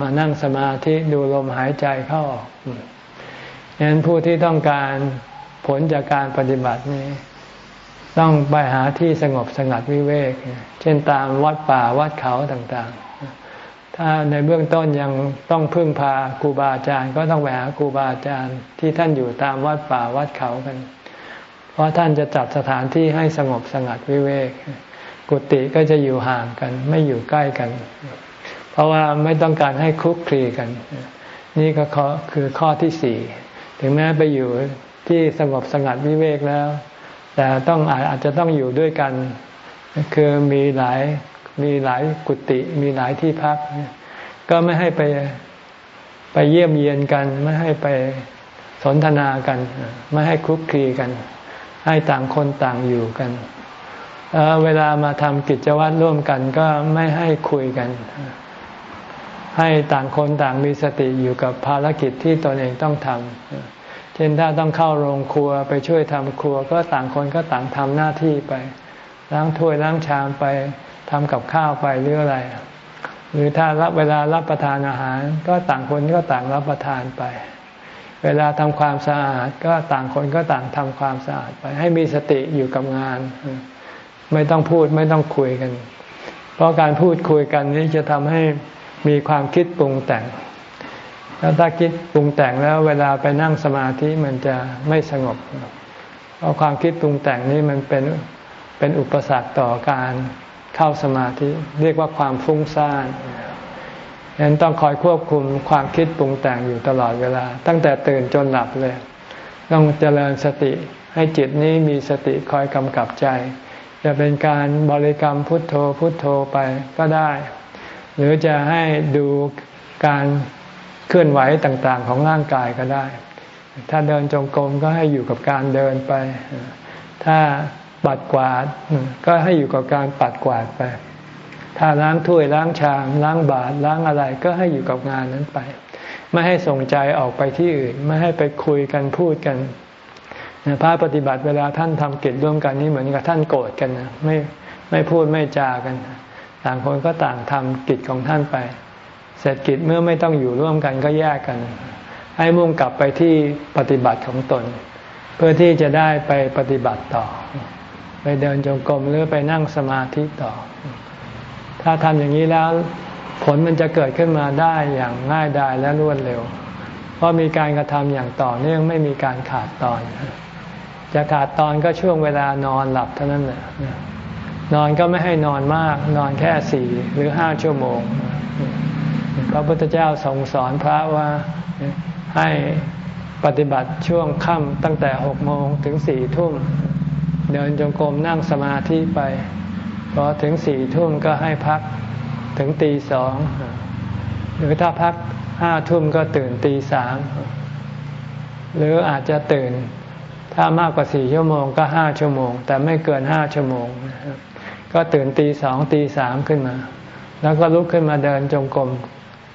มานั่งสมาธิดูลมหายใจเข้าออกฉะนั้นผู้ที่ต้องการผลจากการปฏิบัตินี้ ต้องไปหาที่สงบสงัดวิเวก เช่นตามวัดป่าวัดเขาต่างๆ ถ้าในเบื้องต้นยังต้องพึ่งพาครูบาอาจารย์ก็ต้องไปหาครูบาอาจารย์ที่ท่านอยู่ตามวัดป่าวัดเขากัน เพราะท่านจะจัดสถานที่ให้สงบสงัดวิเวก กุฏิก็จะอยู่ห่างกัน ไม่อยู่ใกล้กัน เพราะว่าไม่ต้องการให้คุกคลีกัน นี่ก็คือข้อที่สี่ถึงแม้ไปอยู่ที่สงบสงัดวิเวกแล้ว แต่ต้องอาจจะต้องอยู่ด้วยกัน คือมีหลายมีหลายกุฏิมีหลายที่พัก ก็ไม่ให้ไปไปเยี่ยมเยียนกัน ไม่ให้ไปสนทนากัน ไม่ให้คุกคีกัน ให้ต่างคนต่างอยู่กันเวลามาทำกิจวัตรร่วมกันก็ไม่ให้คุยกัน ให้ต่างคนต่างมีสติอยู่กับภารกิจที่ตนเองต้องทำ ช่นถ้าต้องเข้าโรงครัวไปช่วยทำครัว ก็ต่างคนก็ต่างทำหน้าที่ไป ล้างถ้วยล้างชามไปทำกับข้าวไปหรืออะไร หรือถ้ารับเวลารับประทานอาหาร ก็ต่างคนก็ต่างรับประทานไป เวลาทำความสะอาด ก็ต่างคนก็ต่างทำความสะอาดไป ให้มีสติอยู่กับงาน ไม่ต้องพูดไม่ต้องคุยกัน เพราะการพูดคุยกันนี้จะทำให้มีความคิดปรุงแต่ง แล้วถ้าคิดปรุงแต่งแล้วเวลาไปนั่งสมาธิมันจะไม่สงบ เพราะความคิดปรุงแต่งนี้มันเป็นเป็นอุปสรรคต่อการเข้าสมาธิ เรียกว่าความฟุ้งซ่านฉะนั้นต้องคอยควบคุมความคิดปรุงแต่งอยู่ตลอดเวลา ตั้งแต่ตื่นจนหลับเลย ต้องเจริญสติให้จิตนี้มีสติคอยกำกับใจ จะเป็นการบริกรรมพุทโธพุทโธไปก็ได้ หรือจะให้ดูการ เคลื่อนไหวต่างๆ ของร่างกายก็ได้ ถ้าเดินจงกรมก็ให้อยู่กับการเดินไป ถ้าปัดกวาดก็ให้อยู่กับการปัดกวาดไป ถ้าล้างถ้วยล้างชามล้างบาตรล้างอะไรก็ให้อยู่กับงานนั้นไป ไม่ให้ส่งใจออกไปที่อื่น ไม่ให้ไปคุยกันพูดกันพระปฏิบัติเวลาท่านทำกิจร่วมกันนี่เหมือนกับท่านโกรธกันนะไม่ไม่พูดไม่จากัน ต่างคนก็ต่างทำกิจของท่านไป เสร็จกิจเมื่อไม่ต้องอยู่ร่วมกันก็แยกกัน ให้มุ่งกลับไปที่ปฏิบัติของตน เพื่อที่จะได้ไปปฏิบัติต่อ ไปเดินจงกรมหรือไปนั่งสมาธิต่อ ถ้าทำอย่างนี้แล้วผลมันจะเกิดขึ้นมาได้อย่างง่ายดายและรวดเร็ว เพราะมีการกระทำอย่างต่อเนื่องไม่มีการขาดตอน จะขาดตอนก็ช่วงเวลานอนหลับเท่านั้นแหละนอนก็ไม่ให้นอนมาก นอนแค่สี่หรือห้าชั่วโมง พระพุทธเจ้าทรงสอนพระว่าให้ปฏิบัติช่วงค่ำตั้งแต่หกโมงถึงสี่ทุ่ม เดินจงกรมนั่งสมาธิไปพอถึงสี่ทุ่มก็ให้พักถึงตีสองหรือถ้าพักห้าทุ่มก็ตื่นตีสามหรืออาจจะตื่น ถ้ามากกว่าสี่ชั่วโมงก็ห้าชั่วโมง แต่ไม่เกินห้าชั่วโมง ก็ตื่นตีสองตีสามขึ้นมา แล้วก็ลุกขึ้นมาเดินจงกรม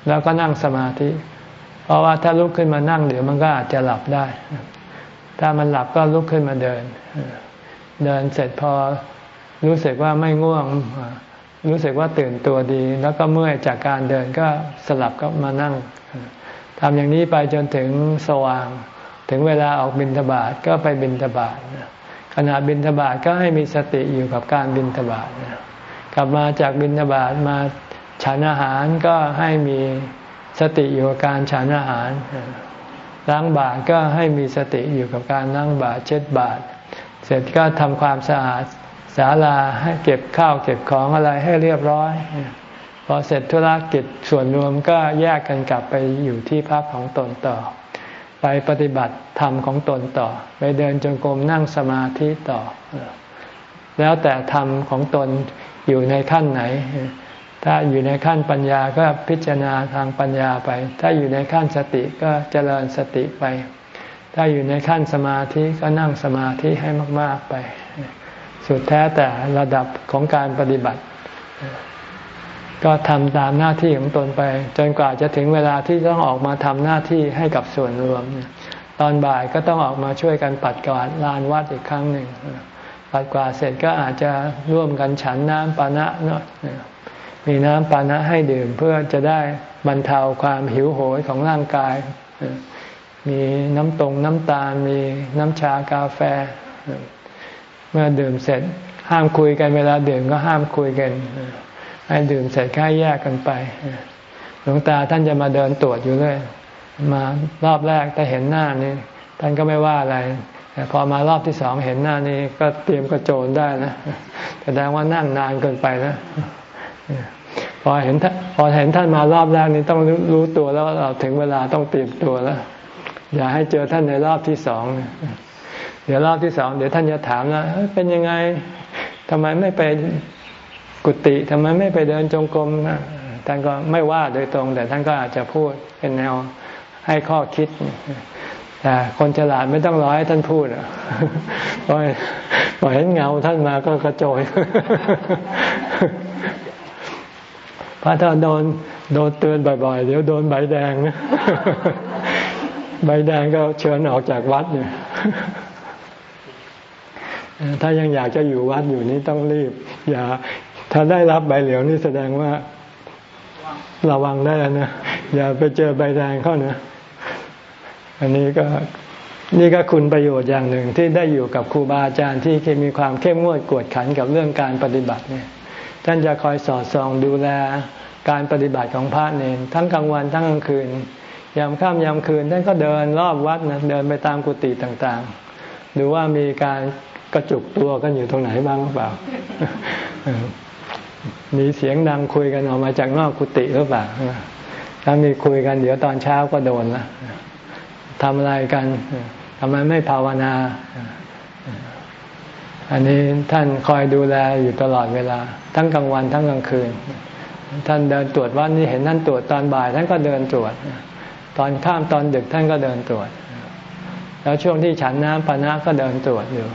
แล้วก็นั่งสมาธิ เพราะว่าถ้าลุกขึ้นมานั่งเดี๋ยวมันก็อาจจะหลับได้ ถ้ามันหลับก็ลุกขึ้นมาเดิน เดินเสร็จพอรู้สึกว่าไม่ง่วง รู้สึกว่าตื่นตัวดี แล้วก็เมื่อยจากการเดินก็สลับก็มานั่งทำอย่างนี้ไปจนถึงสว่าง ถึงเวลาออกบินทบาทก็ไปบินทบาทขณะบินทบาทก็ให้มีสติอยู่กับการบินทบาทกลับมาจากบินทบาทมา ฉันอาหารก็ให้มีสติอยู่กับการฉันอาหารล้างบาตรก็ให้มีสติอยู่กับการล้างบาตรเช็ดบาตรเสร็จก็ทำความสะอาดศาลาให้เก็บข้าวเก็บของอะไรให้เรียบร้อย พอเสร็จธุรกิจส่วนรวมก็แยกกันกลับไปอยู่ที่พักของตนต่อ ไปปฏิบัติธรรมของตนต่อ ไปเดินจงกรมนั่งสมาธิต่อ แล้วแต่ธรรมของตนอยู่ในขั้นไหน ถ้าอยู่ในขั้นปัญญาก็พิจารณาทางปัญญาไป ถ้าอยู่ในขั้นสติก็เจริญสติไป ถ้าอยู่ในขั้นสมาธิก็นั่งสมาธิให้มาก ๆไป สุดแท้แต่ระดับของการปฏิบัติ ก็ทำตามหน้าที่ของตนไป จนกว่าจะถึงเวลาที่ต้องออกมาทำหน้าที่ให้กับส่วนรวม ตอนบ่ายก็ต้องออกมาช่วยกันปัดกวาดลานวัดอีกครั้งหนึ่งปัดกวาดเสร็จก็อาจจะร่วมกันฉันน้ำปานะเนาะ มีน้ำปานะให้ดื่มเพื่อจะได้บรรเทาความหิวโหยของร่างกาย มีน้ำตรงน้ำตาล มีน้ำชากาแฟ เมื่อดื่มเสร็จห้ามคุยกันเวลาดื่มก็ห้ามคุยกัน ให้ดื่มเสร็จค่ายแยกกันไป หลวงตาท่านจะมาเดินตรวจอยู่เลยมารอบแรกแต่เห็นหน้านี่ท่านก็ไม่ว่าอะไรแต่พอมารอบที่สองเห็นหน้านี้ก็เตรียมกระโจนได้นะแสดงว่านั่งนานเกินไปนะ พอเห็นพอเห็นท่านมารอบแรกนี้ต้องรู้ตัวแล้วเราถึงเวลาต้องเตรียมตัวแล้ว อย่าให้เจอท่านในรอบที่สองเดี๋ยวรอบที่สองเดี๋ยวท่านจะถามนะเป็นยังไงทำไมไม่ไปกุฏิทำไมไม่ไปเดินจงกรมนะท่านก็ไม่ว่าโดยตรง แต่ท่านก็อาจจะพูดเป็นแนวให้ข้อคิดแต่คนฉลาดไม่ต้องรอให้ท่านพูดอะพอพอเห็นเงาท่านมาก็กระโจย พระถ้าโดนโดนเตือนบ่อยๆ เดี๋ยวโดนใบแดงนะใบแดงก็เชิญออกจากวัดเนี่ยถ้ายังอยากจะอยู่วัดอยู่นี่ต้องรีบ อย่า ถ้าได้รับใบเหลียวนี่แสดงว่า ระวังได้แล้วนะอย่าไปเจอใบแดงเข้านะอันนี้ก็นี่ก็คุณประโยชน์อย่างหนึ่งที่ได้อยู่กับครูบาอาจารย์ที่มีความเข้มงวดกวดขันกับเรื่องการปฏิบัติเนี่ย ท่านจะคอยสอดส่องดูแลการปฏิบัติของพระเนนทั้งกลางวันทั้งกลางคืนยามค่ำยามคืนท่านก็เดินรอบวัดนะเดินไปตามกุฏิต่างๆ ดูว่ามีการกระจุกตัวกันอยู่ตรงไหนบ้างหรือเปล่า มีเสียงดังคุยกันออกมาจากนอกกุฏิหรือเปล่าถ้ามีคุยกันเดี๋ยวตอนเช้าก็โดนละทำอะไรกันทำไมไม่ภาวนา อันนี้ท่านคอยดูแลอยู่ตลอดเวลา ทั้งกลางวันทั้งกลางคืน ท่านเดินตรวจวันนี้เห็นท่านตรวจตอนบ่าย ท่านก็เดินตรวจ ตอนข้ามตอนดึกท่านก็เดินตรวจ แล้วช่วงที่ฉันน้ำปานะก็เดินตรวจอยู่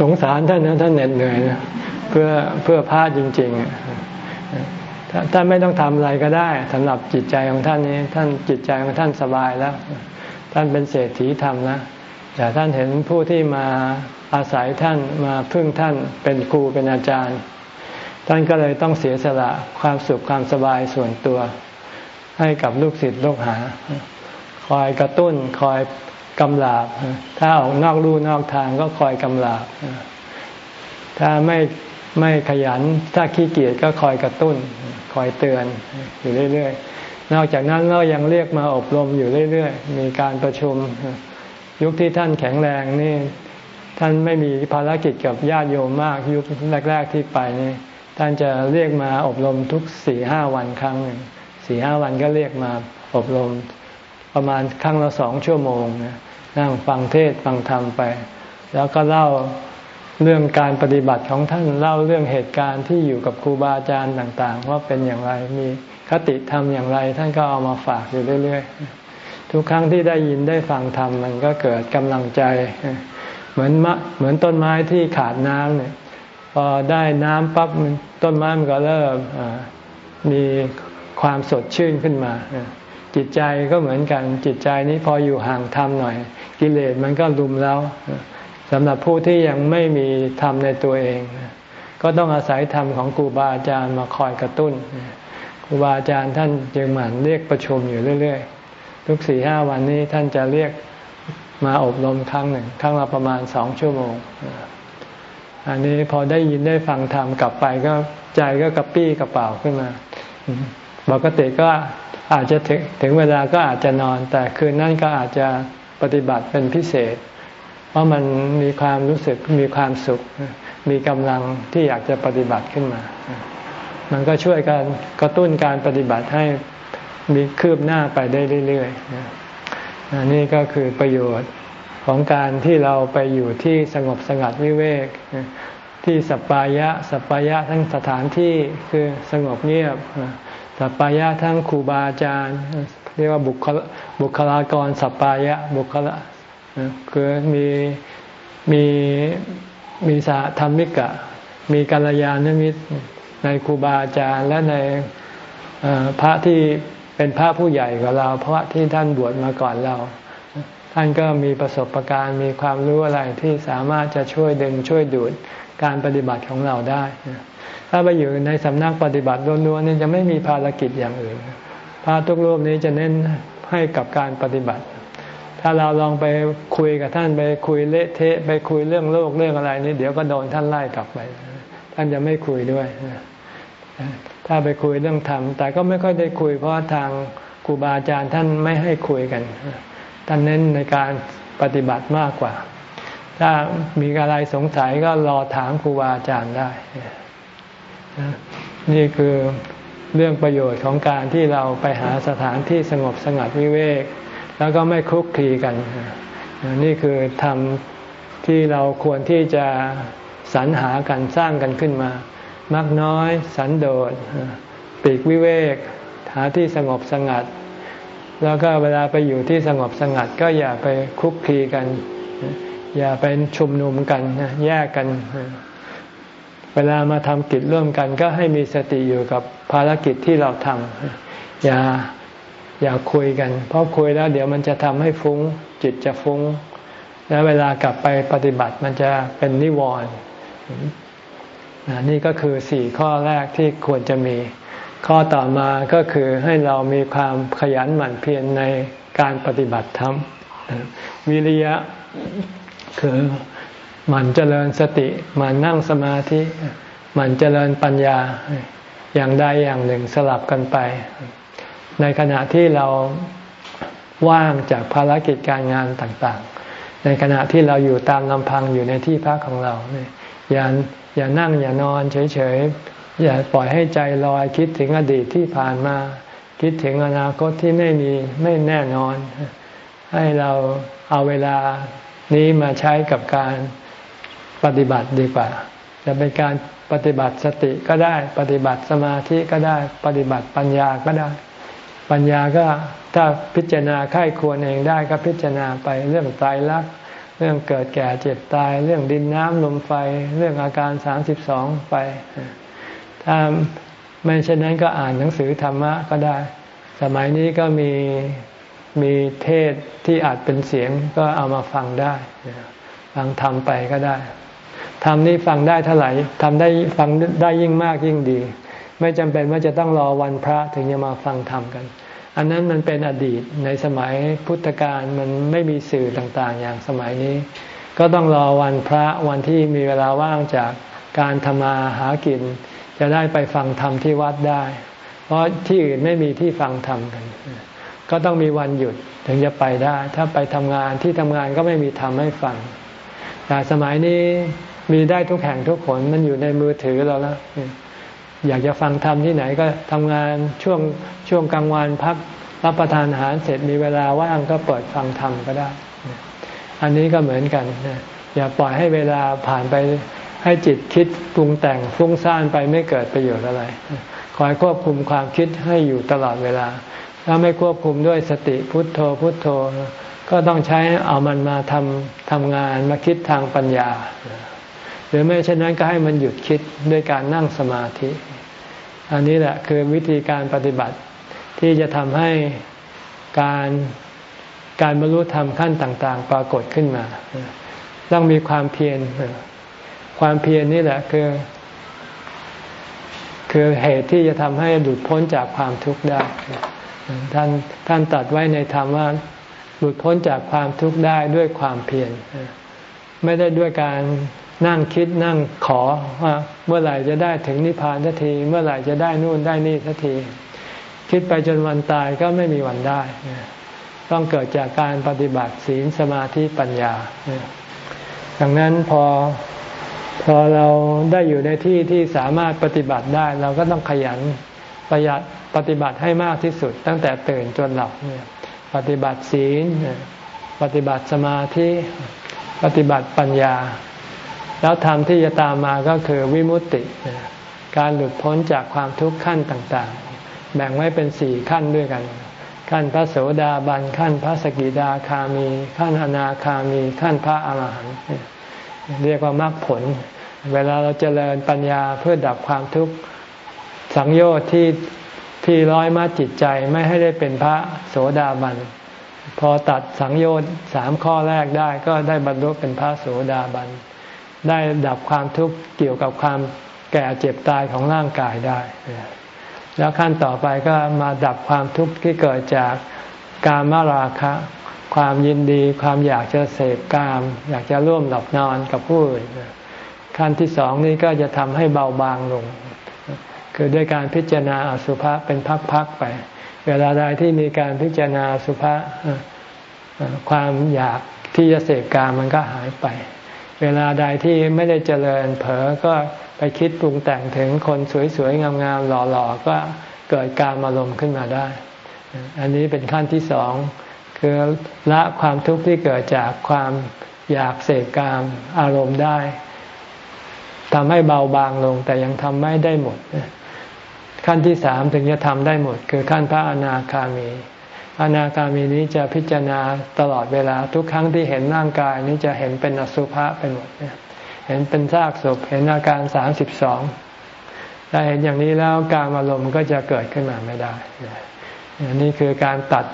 สงสารท่านนะท่านเหน็ดเหนื่อยนะเพื่อเพื่อพลาดจริง ๆ ท่านไม่ต้องทำอะไรก็ได้สำหรับจิตใจของท่านนี้ ท่านจิตใจของท่านสบายแล้ว ท่านเป็นเศรษฐีธรรมนะ แต่ท่านเห็นผู้ที่มาอาศัยท่านมาพึ่งท่านเป็นครูเป็นอาจารย์ ท่านก็เลยต้องเสียสละความสุขความสบายส่วนตัว ให้กับลูกศิษย์ลูกหา คอยกระตุ้นคอยกำลาบ ถ้าออกนอกลู่นอกทางก็คอยกำลาบ ถ้าไม่ไม่ขยันถ้าขี้เกียจก็คอยกระตุ้น คอยเตือนอยู่เรื่อยๆนอกจากนั้นเรายังเรียกมาอบรมอยู่เรื่อยๆ มีการประชุม ยุคที่ท่านแข็งแรงนี่ท่านไม่มีภารกิจกับญาติโยมมากยุคแรก ๆที่ไปนี่ท่านจะเรียกมาอบรมทุกสี่ห้าวันครั้งหนึ่งสี่ห้าวันก็เรียกมาอบรมประมาณครั้งละสองชั่วโมงนะนั่งฟังเทศฟังธรรมไป แล้วก็เล่าเรื่องการปฏิบัติของท่านเล่าเรื่องเหตุการณ์ที่อยู่กับครูบาอาจารย์ต่าง ๆ ว่าเป็นอย่างไรมีคติธรรมอย่างไร ท่านก็เอามาฝากอยู่เรื่อย ๆ ทุกครั้งที่ได้ยินได้ฟังธรรมมันก็เกิดกำลังใจ เหมือนมะเหมือนต้นไม้ที่ขาดน้ำเนี่ยพอได้น้ำปั๊บต้นไม้มันก็เริ่มมีความสดชื่นขึ้นมา จิตใจก็เหมือนกันจิตใจนี้พออยู่ห่างธรรมหน่อย กิเลสมันก็ลุมแล้วสำหรับผู้ที่ยังไม่มีธรรมในตัวเอง ก็ต้องอาศัยธรรมของครูบาอาจารย์มาคอยกระตุ้นครูบาอาจารย์ท่านจึงหมั่นเรียกประชุมอยู่เรื่อย ๆ ทุกสี่ห้าวันนี้ท่านจะเรียกมาอบรมครั้งหนึ่ง ครั้งละประมาณสองชั่วโมง อันนี้พอได้ยินได้ฟังธรรมกลับไปก็ใจก็กระปี้กระเป๋าขึ้นมาปกติก็อาจจะถึงถึงเวลาก็อาจจะนอน แต่คืนนั้นก็อาจจะปฏิบัติเป็นพิเศษ เพราะมันมีความรู้สึกมีความสุข มีกำลังที่อยากจะปฏิบัติขึ้นมา มันก็ช่วยการกระตุ้นการปฏิบัติให้ มีคืบหน้าไปได้เรื่อยๆนี่ก็คือประโยชน์ของการที่เราไปอยู่ที่สงบสงัดวิเวกที่สปายะสปายะทั้งสถานที่คือสงบเงียบสปายะทั้งครูบาอาจารย์ เรียกว่าบุคบุคลากรสปปายะบุคละคือมีมีมีสาธรรมิกะ มีกัลยาณมิตรในครูบาอาจารย์และในพระที่ เป็นพระผู้ใหญ่กว่าเรา เพราะที่ท่านบวชมาก่อนเรา ท่านก็มีประสบการณ์มีความรู้อะไรที่สามารถจะช่วยดึงช่วยดูดการปฏิบัติของเราได้ ถ้าไปอยู่ในสำนักปฏิบัติล้วนๆนี่จะไม่มีภารกิจอย่างอื่น พระทุกรูปนี้จะเน้นให้กับการปฏิบัติ ถ้าเราลองไปคุยกับท่านไปคุยเละเทะไปคุยเรื่องโลกเรื่องอะไรนี่เดี๋ยวก็โดนท่านไล่กลับไป ท่านจะไม่คุยด้วย ถ้าไปคุยเรื่องธรรม แต่ก็ไม่ค่อยได้คุย เพราะทางครูบาอาจารย์ท่านไม่ให้คุยกันท่านเน้นในการปฏิบัติมากกว่า ถ้ามีอะไรสงสัยก็รอถามครูบาอาจารย์ได้ นี่คือเรื่องประโยชน์ของการที่เราไปหาสถานที่สงบสงัดวิเวก แล้วก็ไม่คลุกคลีกัน นี่คือธรรมที่เราควรที่จะสรรหากันสร้างกันขึ้นมา มักน้อยสันโดษปีกวิเวกหาที่สงบสงัด แล้วก็เวลาไปอยู่ที่สงบสงัด ก็อย่าไปคุกคีกัน อย่าไปชุมนุมกันแยกกัน เวลามาทำกิจร่วมกัน ก็ให้มีสติอยู่กับภารกิจที่เราทำอย่าอย่าคุยกัน เพราะคุยแล้วเดี๋ยวมันจะทำให้ฟุง้ง จิตจะฟุง้ง แล้วเวลากลับไปปฏิบัติมันจะเป็นนิวรณ์ นี่ก็คือสี่ข้อแรกที่ควรจะมี ข้อต่อมาก็คือให้เรามีความขยันหมั่นเพียรในการปฏิบัติธรรมวิริยะคือหมั่นเจริญสติหมั่นนั่งสมาธิหมั่นเจริญปัญญาอย่างใดอย่างหนึ่งสลับกันไป ในขณะที่เราว่างจากภารกิจการงานต่างๆ ในขณะที่เราอยู่ตามลำพังอยู่ในที่พักของเราเนี่ย อย่าอย่านั่งอย่านอนเฉยๆ อย่าปล่อยให้ใจลอยคิดถึงอดีตที่ผ่านมา คิดถึงอนาคตที่ไม่มีไม่แน่นอน ให้เราเอาเวลานี้มาใช้กับการปฏิบัติดีกว่า จะเป็นการปฏิบัติสติก็ได้ ปฏิบัติสมาธิก็ได้ ปฏิบัติปัญญาก็ได้ ปัญญาก็ถ้าพิจารณาค่ายควรเองได้ก็พิจารณาไปเรื่องตายรักษ เรื่องเกิดแก่เจ็บตาย เรื่องดินน้ำลมไฟ เรื่องอาการสามสิบสองไป ถ้าไม่เช่นนั้นก็อ่านหนังสือธรรมะก็ได้ สมัยนี้ก็มีมีเทศที่อาจเป็นเสียงก็เอามาฟังได้ฟังทำไปก็ได้ทำนี้ฟังได้เท่าไหร่ทำได้ฟังได้ยิ่งมากยิ่งดี ไม่จำเป็นว่าจะต้องรอวันพระถึงจะมาฟังธรรมกัน อันนั้นมันเป็นอดีตในสมัยพุทธกาลมันไม่มีสื่อต่างๆ อย่างสมัยนี้ ก็ต้องรอวันพระวันที่มีเวลาว่างจากการทำมาหากิน จะได้ไปฟังธรรมที่วัดได้ เพราะที่อื่นไม่มีที่ฟังธรรมกัน ก็ต้องมีวันหยุดถึงจะไปได้ ถ้าไปทำงานที่ทำงานก็ไม่มีธรรมให้ฟัง แต่สมัยนี้มีได้ทุกแห่งทุกคนมันอยู่ในมือถือเราแล้ว อยากจะฟังธรรมที่ไหนก็ทำงานช่วงช่วงกลางวันพักรับประทานอาหารเสร็จมีเวลาว่างก็เปิดฟังธรรมก็ได้ อันนี้ก็เหมือนกันนะอย่าปล่อยให้เวลาผ่านไปให้จิตคิดปรุงแต่งฟุ้งซ่านไปไม่เกิดประโยชน์อะไร คอยควบคุมความคิดให้อยู่ตลอดเวลา ถ้าไม่ควบคุมด้วยสติพุทโธพุทโธ ก็ต้องใช้เอามันมาทำทำงานมาคิดทางปัญญา หรือไม่เช่นนั้นก็ให้มันหยุดคิดด้วยการนั่งสมาธิ อันนี้แหละคือวิธีการปฏิบัติที่จะทำให้การการบรรลุธรรมขั้นต่าง ๆ ปรากฏขึ้นมา ต้องมีความเพียรความเพียรนี่แหละคือ คือเหตุที่จะทำให้หลุดพ้นจากความทุกข์ได้ท่านท่านตัดไว้ในธรรมว่าหลุดพ้นจากความทุกข์ได้ด้วยความเพียรไม่ได้ด้วยการ นั่งคิดนั่งขอว่าเมื่อไหร่จะได้ถึงนิพพานสักที เมื่อไหร่จะได้นู่นได้นี่สักที คิดไปจนวันตายก็ไม่มีวันได้ ต้องเกิดจากการปฏิบัติศีลสมาธิปัญญา ดังนั้นพอพอเราได้อยู่ในที่ที่สามารถปฏิบัติได้ เราก็ต้องขยันประหยัดปฏิบัติให้มากที่สุด ตั้งแต่ตื่นจนหลับเนี่ยปฏิบัติศีล ปฏิบัติสมาธิ ปฏิบัติปัญญา แล้วธรรมที่จะตามมาก็คือวิมุตติ การหลุดพ้นจากความทุกข์ขั้นต่างๆ แบ่งไว้เป็นสี่ขั้นด้วยกัน ขั้นพระโสดาบันขั้นพระสกิดาคามี ขั้นอนาคามี ขั้นพระอาหารหันต์เรียกว่ามรรคผล เวลาเราเจริญปัญญาเพื่อดับความทุกข์สังโยชน์ที่ที่ร้อยมาจิตใจไม่ให้ได้เป็นพระโสดาบันพอตัดสังโยชน์สามข้อแรกได้ก็ได้บรรลุเป็นพระโสดาบัน ได้ดับความทุกข์เกี่ยวกับความแก่เจ็บตายของร่างกายได้ แล้วขั้นต่อไปก็มาดับความทุกข์ที่เกิดจากกามราคะ ความยินดีความอยากจะเสพกาม อยากจะร่วมหลับนอนกับผู้อื่นขั้นที่สองนี้ก็จะทำให้เบาบางลง คือด้วยการพิจารณาอสุภะเป็นพักๆไป เวลาใดที่มีการพิจารณาสุภะความอยากที่จะเสพกามมันก็หายไป เวลาใดที่ไม่ได้เจริญเผลอก็ไปคิดปรุงแต่งถึงคนสวยๆ งามๆ หล่อๆ ก็เกิดการอารมณ์ขึ้นมาได้ อันนี้เป็นขั้นที่สองคือละความทุกข์ที่เกิดจากความอยากเสพกามอารมณ์ได้ทำให้เบาบางลงแต่ยังทำไม่ได้หมด ขั้นที่สามถึงจะทำได้หมด คือขั้นพระอนาคามี อนาคามีนี้จะพิจารณาตลอดเวลาทุกครั้งที่เห็นร่างกายนี้จะเห็นเป็นอสุภะไปหมดเห็นเป็นซากศพเห็นอาการสามสิบสองถ้าเห็นอย่างนี้แล้วการอารมณ์ก็จะเกิดขึ้นมาไม่ได้อันนี้คือการตัด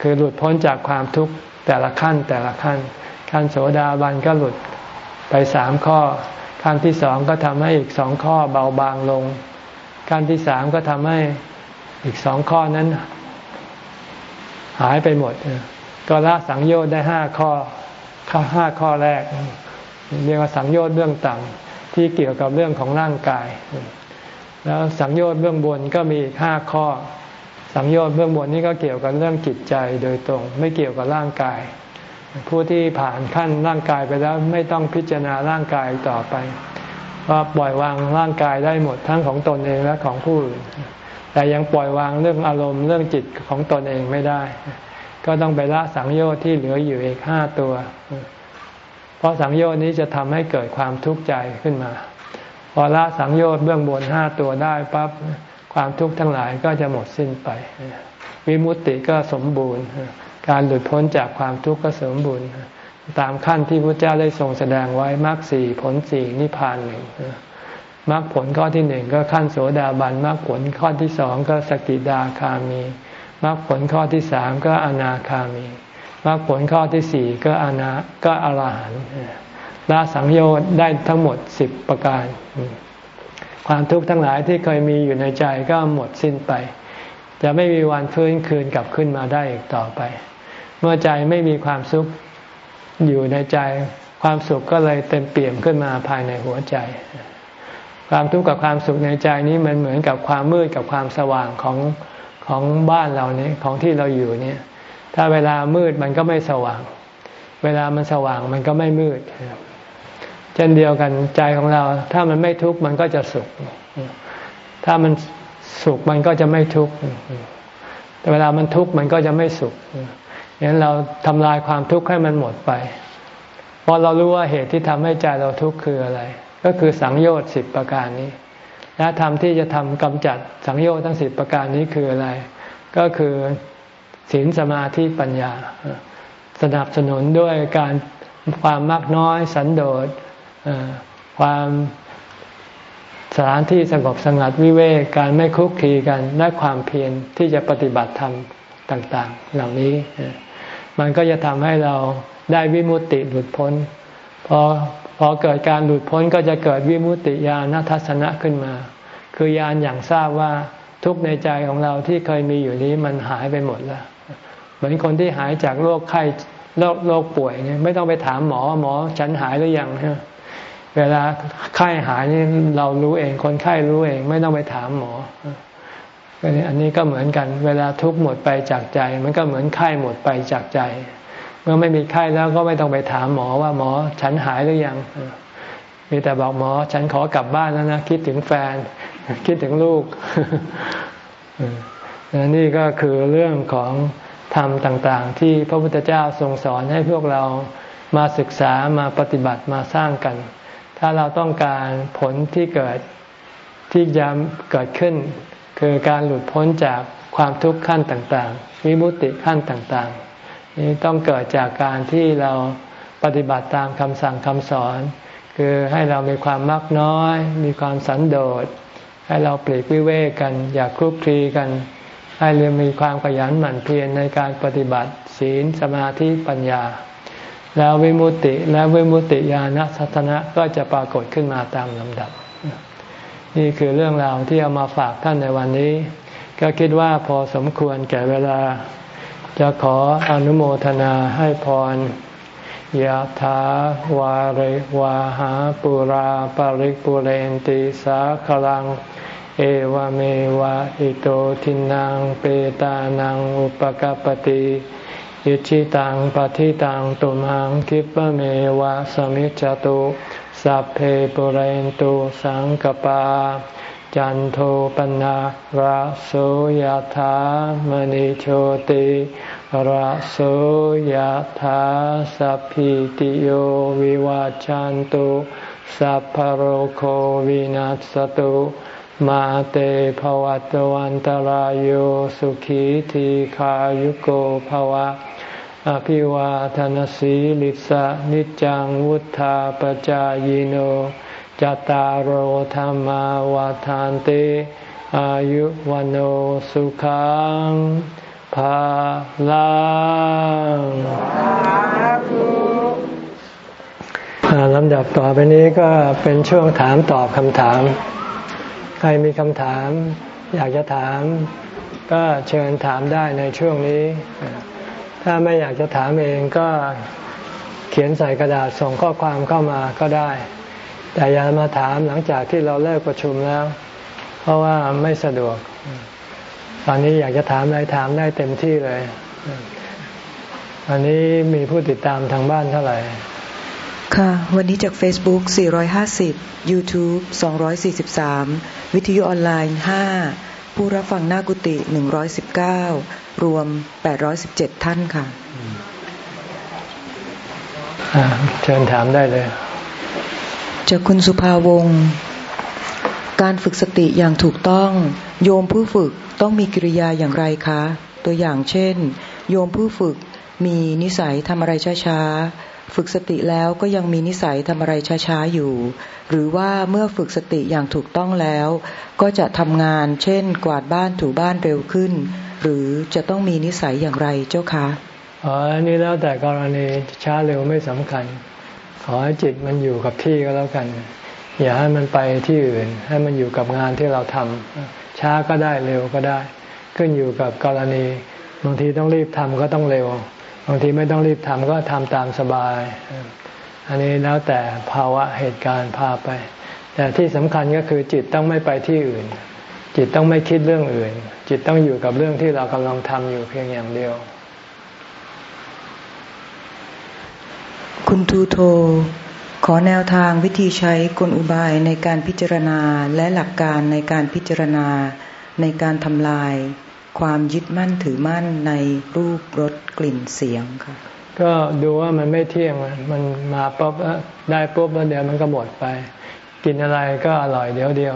คือหลุดพ้นจากความทุกข์แต่ละขั้นแต่ละขั้น ขั้นโสดาบันก็หลุดไปสามข้อ ขั้นที่สองก็ทำให้อีกสองข้อเบาบางลง ขั้นที่สามก็ทำให้อีกสองข้อนั้น หายไปหมด ก็ละสังโยชน์ได้ห้าข้อข้อห้าข้อแรก เรียกว่าสังโยชน์เบื้องต่ำที่เกี่ยวกับเรื่องของร่างกาย แล้วสังโยชน์เบื้องบนก็มีห้าข้อ สังโยชน์เบื้องบนนี้ก็เกี่ยวกับเรื่องจิตใจโดยตรง ไม่เกี่ยวกับร่างกาย ผู้ที่ผ่านขั้นร่างกายไปแล้วไม่ต้องพิจารณาร่างกายต่อไป ว่าปล่อยวางร่างกายได้หมดทั้งของตนเองและของผู้อื่น แต่ยังปล่อยวางเรื่องอารมณ์เรื่องจิตของตนเองไม่ได้ ก็ต้องไปละสังโยชน์ที่เหลืออยู่อีกห้าตัว เพราะสังโยชน์นี้จะทำให้เกิดความทุกข์ใจขึ้นมา พอละสังโยชน์เบื้องบนห้าตัวได้ปั๊บความทุกข์ทั้งหลายก็จะหมดสิ้นไป วิมุตติก็สมบูรณ์ การหลุดพ้นจากความทุกข์ก็สมบูรณ์ ตามขั้นที่พระเจ้าได้ทรงแสดงไว้มรรคสี่ผลสี่นิพพานหนึ่ง มรรคผลข้อที่หนึ่งก็ขั้นโสดาบันมรรคผลข้อที่สองก็สกิดาคามีมรรคผลข้อที่สามก็อนาคามีมรรคผลข้อที่สี่ก็อนาก็อรหันต์ละสังโยชน์ได้ทั้งหมดสิบประการ ความทุกข์ทั้งหลายที่เคยมีอยู่ในใจก็หมดสิ้นไป จะไม่มีวันฟื้นคืนกลับขึ้นมาได้อีกต่อไป เมื่อใจไม่มีความสุขอยู่ในใจ ความสุขก็เลยเต็มเปี่ยมขึ้นมาภายในหัวใจ ความทุกข์กับความสุขในใจนี้มันเหมือนกับความมืดกับความสว่างของของบ้านเรานี้ของที่เราอยู่เนี่ย ถ้าเวลามืดมันก็ไม่สว่าง เวลามันสว่างมันก็ไม่มืดเช่นเดียวกันใจของเรา ถ้ามันไม่ทุกข์มันก็จะสุข ถ้ามันสุขมันก็จะไม่ทุกข์แต่เวลามันทุกข์มันก็จะไม่สุขอย่างนั้นเราทำลายความทุกข์ให้มันหมดไปเพราะเรารู้ว่าเหตุที่ทำให้ใจเราทุกข์คืออะไร ก็คือสังโยชน์สิบประการนี้ และธรรมที่จะทำกำจัดสังโยชน์ทั้งสิบประการนี้คืออะไร ก็คือศีลสมาธิปัญญา สนับสนุนด้วยการความมากน้อยสันโดษความสถานที่สงบสงัดวิเวกการไม่คุกคีกันและความเพียรที่จะปฏิบัติธรรมต่างๆ เหล่านี้ มันก็จะทำให้เราได้วิมุตติหลุดพ้นพอ พอเกิดการหลุดพ้นก็จะเกิดวิมุตติญาณทัศนะขึ้นมา คือญาณอย่างทราบว่าทุกในใจของเราที่เคยมีอยู่นี้มันหายไปหมดแล้ว เหมือนคนที่หายจากโรคไข้โรคโรคป่วยเนี่ยไม่ต้องไปถามหมอหมอฉันหายหรือยังเวลาไข้หายนี่เรารู้เองคนไข้รู้เอง ไม่ต้องไปถามหมออันนี้ก็เหมือนกัน เวลาทุกข์หมดไปจากใจ มันก็เหมือนไข้หมดไปจากใจ มื่อไม่มีไข้แล้วก็ไม่ต้องไปถามหมอว่าหมอฉันหายหรือยัง มีแต่บอกหมอฉันขอกลับบ้านแล้วนะ คิดถึงแฟน คิดถึงลูกนี่ก็คือเรื่องของธรรมต่างๆ ที่พระพุทธเจ้าทรงสอนให้พวกเรามาศึกษามาปฏิบัติมาสร้างกัน ถ้าเราต้องการผลที่เกิดที่จะเกิดขึ้น คือการหลุดพ้นจากความทุกข์ขั้นต่างๆ วิมุติขั้นต่างๆ นี่ต้องเกิดจากการที่เราปฏิบัติตามคำสั่งคำสอน คือให้เรามีความมักน้อย มีความสันโดษ ให้เราปลีกวิเวกกัน อย่าคลุกคลีกัน ให้เรามีความขยันหมั่นเพียรในการปฏิบัติศีลสมาธิปัญญา แล้ววิมุติและวิมุตติญาณสัตนะก็จะปรากฏขึ้นมาตามลำดับ นี่คือเรื่องราวที่เอามาฝากท่านในวันนี้ ก็คิดว่าพอสมควรแก่เวลา จะขออนุโมทนาให้พรยะถาวาริวาหาปุราปาริกปุเรนติสาขลัง เอวเมวะอิโตทินังเปตานังอุปกปติอิชิตังปฏิตังตุมหังคิปเมวะสมิจจตุสัพเพปุเรนตุสังกปา จันโทปนะระโสยธามณิโชติระโสยธาสัพพิติโยวิวาจันตุสัพพโรโควินัสตุมาเตภวัตวันตารโยสุขีทีขายุโกภวะ อภิวาทนสีลิสะนิจังวุธาปจายโน จตารโหธรรมวาทานเตอายุวันโอสุขังภาลังลำดับต่อไปนี้ก็เป็นช่วงถามตอบคำถาม ใครมีคำถาม อยากจะถาม ก็เชิญถามได้ในช่วงนี้ ถ้าไม่อยากจะถามเองก็เขียนใส่กระดาษส่งข้อความเข้ามาก็ได้ แต่อย่ามาถามหลังจากที่เราเลิกประชุมแล้ว เพราะว่าไม่สะดวก ตอนนี้อยากจะถามอะไรถามได้เต็มที่เลยอันนี้มีผู้ติดตามทางบ้านเท่าไหร่ ค่ะ วันนี้จาก Facebook 450 YouTube 243 วิทยุออนไลน์ 5 ผู้รับฟังหน้ากุฏิ119 รวม 817 ท่านค่ะเชิญถามได้เลย จากคุณสุภาวงศ์การฝึกสติอย่างถูกต้อง โยมผู้ฝึกต้องมีกิริยาอย่างไรคะ ตัวอย่างเช่น โยมผู้ฝึกมีนิสัยทำอะไรช้าฝึกสติแล้วก็ยังมีนิสัยทำอะไรช้าๆอยู่ หรือว่าเมื่อฝึกสติอย่างถูกต้องแล้ว ก็จะทำงาน เช่น กวาดบ้านถูบ้านเร็วขึ้น หรือจะต้องมีนิสัยอย่างไรเจ้าคะอ๋อนนี้แล้วแต่กรณีช้าเร็วไม่สำคัญ ขอให้จิตมันอยู่กับที่ก็แล้วกัน อย่าให้มันไปที่อื่น ให้มันอยู่กับงานที่เราทำช้าก็ได้เร็วก็ได้ ขึ้นอยู่กับกรณี บางทีต้องรีบทำก็ต้องเร็ว บางทีไม่ต้องรีบทำก็ทำตามสบาย อันนี้แล้วแต่ภาวะเหตุการณ์พาไป แต่ที่สำคัญก็คือจิตต้องไม่ไปที่อื่น จิตต้องไม่คิดเรื่องอื่น จิตต้องอยู่กับเรื่องที่เรากำลังทำอยู่เพียงอย่างเดียว คุณทูโท ขอแนวทางวิธีใช้กลอุบายในการพิจารณาและหลักการในการพิจารณาในการทำลาย ความยึดมั่นถือมั่นในรูปรสกลิ่นเสียงค่ะ ก็ดูว่ามันไม่เที่ยงมันมาปุ๊บได้ปุ๊บแล้วเดี๋ยวมันก็หมดไป กินอะไรก็อร่อยเดี๋ยวเดียว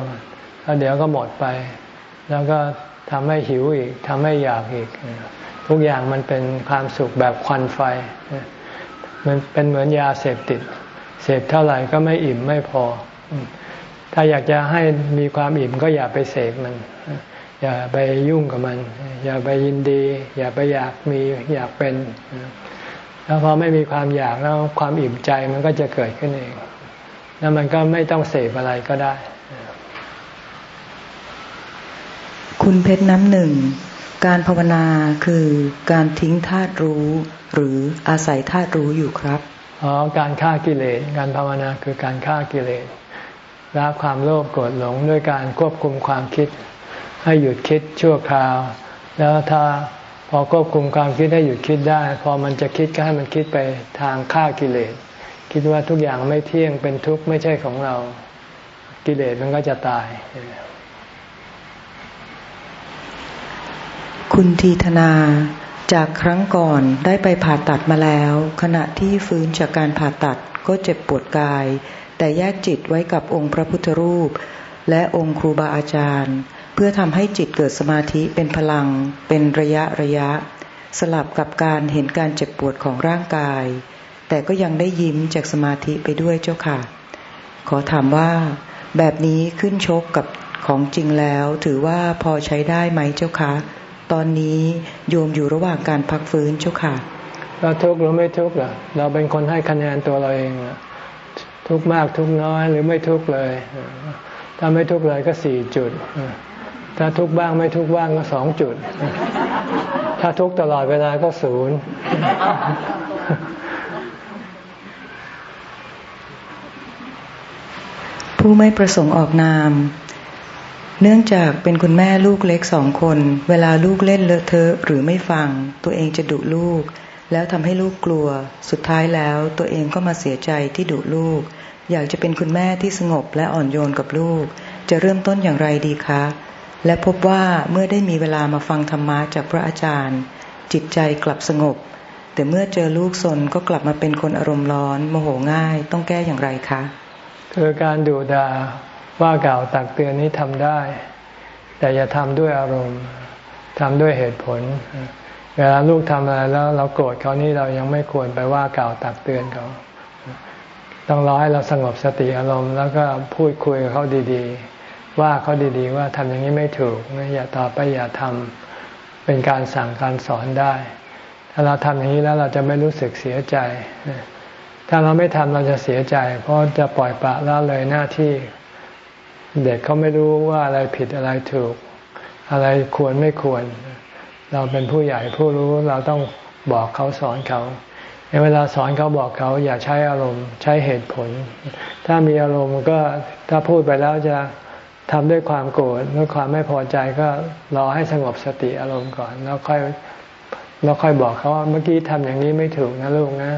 แล้วเดี๋ยวก็หมดไป แล้วก็ทำให้หิวอีกทำให้อยากอีก ทุกอย่างมันเป็นความสุขแบบควันไฟ มันเป็นเหมือนยาเสพติด เสพเท่าไหร่ก็ไม่อิ่มไม่พอ ถ้าอยากจะให้มีความอิ่มก็อย่าไปเสพมัน อย่าไปยุ่งกับมัน อย่าไปยินดี อย่าไปอยากมีอยากเป็นแล้วพอไม่มีความอยากแล้วความอิ่มใจมันก็จะเกิดขึ้นเอง แล้วมันก็ไม่ต้องเสพอะไรก็ได้ คุณเพชรน้ำหนึ่ง การภาวนาคือการทิ้งธาตุรู้ หรืออาศัยธาตุรู้อยู่ครับ อ๋อ การฆ่ากิเลส การภาวนาคือการฆ่ากิเลสละความโลภโกรธหลงด้วยการควบคุมความคิด ให้หยุดคิดชั่วคราว แล้วถ้าพอควบคุมความคิดให้หยุดคิดได้ พอมันจะคิดก็ให้มันคิดไปทางฆ่ากิเลส คิดว่าทุกอย่างไม่เที่ยงเป็นทุกข์ไม่ใช่ของเรา กิเลสมันก็จะตาย คุณทีธนา จากครั้งก่อนได้ไปผ่าตัดมาแล้ว ขณะที่ฟื้นจากการผ่าตัดก็เจ็บปวดกาย แต่แยกจิตไว้กับองค์พระพุทธรูป และองค์ครูบาอาจารย์ เพื่อทำให้จิตเกิดสมาธิเป็นพลัง เป็นระยะระยะ สลับกับการเห็นการเจ็บปวดของร่างกาย แต่ก็ยังได้ยิ้มจากสมาธิไปด้วยเจ้าค่ะ ขอถามว่า แบบนี้ขึ้นชกกับของจริงแล้วถือว่าพอใช้ได้ไหมเจ้าค่ะ ตอนนี้โยมอยู่ระหว่างการพักฟื้นเจ้าค่ะเราทุกข์หรือไม่ทุกข์ล่ะ เราเป็นคนให้คะแนนตัวเราเองทุกข์มากทุกข์น้อยหรือไม่ทุกข์เลย ถ้าไม่ทุกข์เลยก็สี่จุด ถ้าทุกบ้างไม่ทุกบ้างก็สองจุด ถ้าทุกตลอดเวลาก็ศูนย์ผู้ไม่ประสงค์ออกนาม เนื่องจากเป็นคุณแม่ลูกเล็กสองคน เวลาลูกเล่นเลอะเทอะหรือไม่ฟัง ตัวเองจะดุลูก แล้วทำให้ลูกกลัว สุดท้ายแล้วตัวเองก็มาเสียใจที่ดุลูก อยากจะเป็นคุณแม่ที่สงบและอ่อนโยนกับลูก จะเริ่มต้นอย่างไรดีคะ และพบว่าเมื่อได้มีเวลามาฟังธรรมะจากพระอาจารย์ จิตใจกลับสงบ แต่เมื่อเจอลูกสนก็กลับมาเป็นคนอารมณ์ร้อน โมโหง่าย ต้องแก้อย่างไรคะคือการดูดา ว่ากล่าวตักเตือนนี้ทำได้ แต่อย่าทำด้วยอารมณ์ทำด้วยเหตุผล เวลาลูกทำอะไรแล้วเราโกรธเขานี่เรายังไม่ควรไปว่ากล่าวตักเตือนเขา ต้องรอให้เราสงบสติอารมณ์แล้วก็พูดคุยกับเขาดีๆ ว่าเขาดีๆ ว่าทำอย่างนี้ไม่ถูกอย่าต่อไปอย่าทำเป็นการสั่งการสอนได้ ถ้าเราทำอย่างนี้แล้วเราจะไม่รู้สึกเสียใจ ถ้าเราไม่ทำเราจะเสียใจ เพราะจะปล่อยปละละเลยหน้าที่ เด็กเขาไม่รู้ว่าอะไรผิดอะไรถูก อะไรควรไม่ควร เราเป็นผู้ใหญ่ผู้รู้เราต้องบอกเขาสอนเขาในเวลาสอนเขาบอกเขาอย่าใช้อารมณ์ใช้เหตุผล ถ้ามีอารมณ์ก็ถ้าพูดไปแล้วจะทำด้วยความโกรธด้วยความไม่พอใจก็รอให้สงบสติอารมณ์ก่อน แล้วค่อยแล้วค่อยบอกเขาว่าเมื่อกี้ทำอย่างนี้ไม่ถูกนะลูกนะ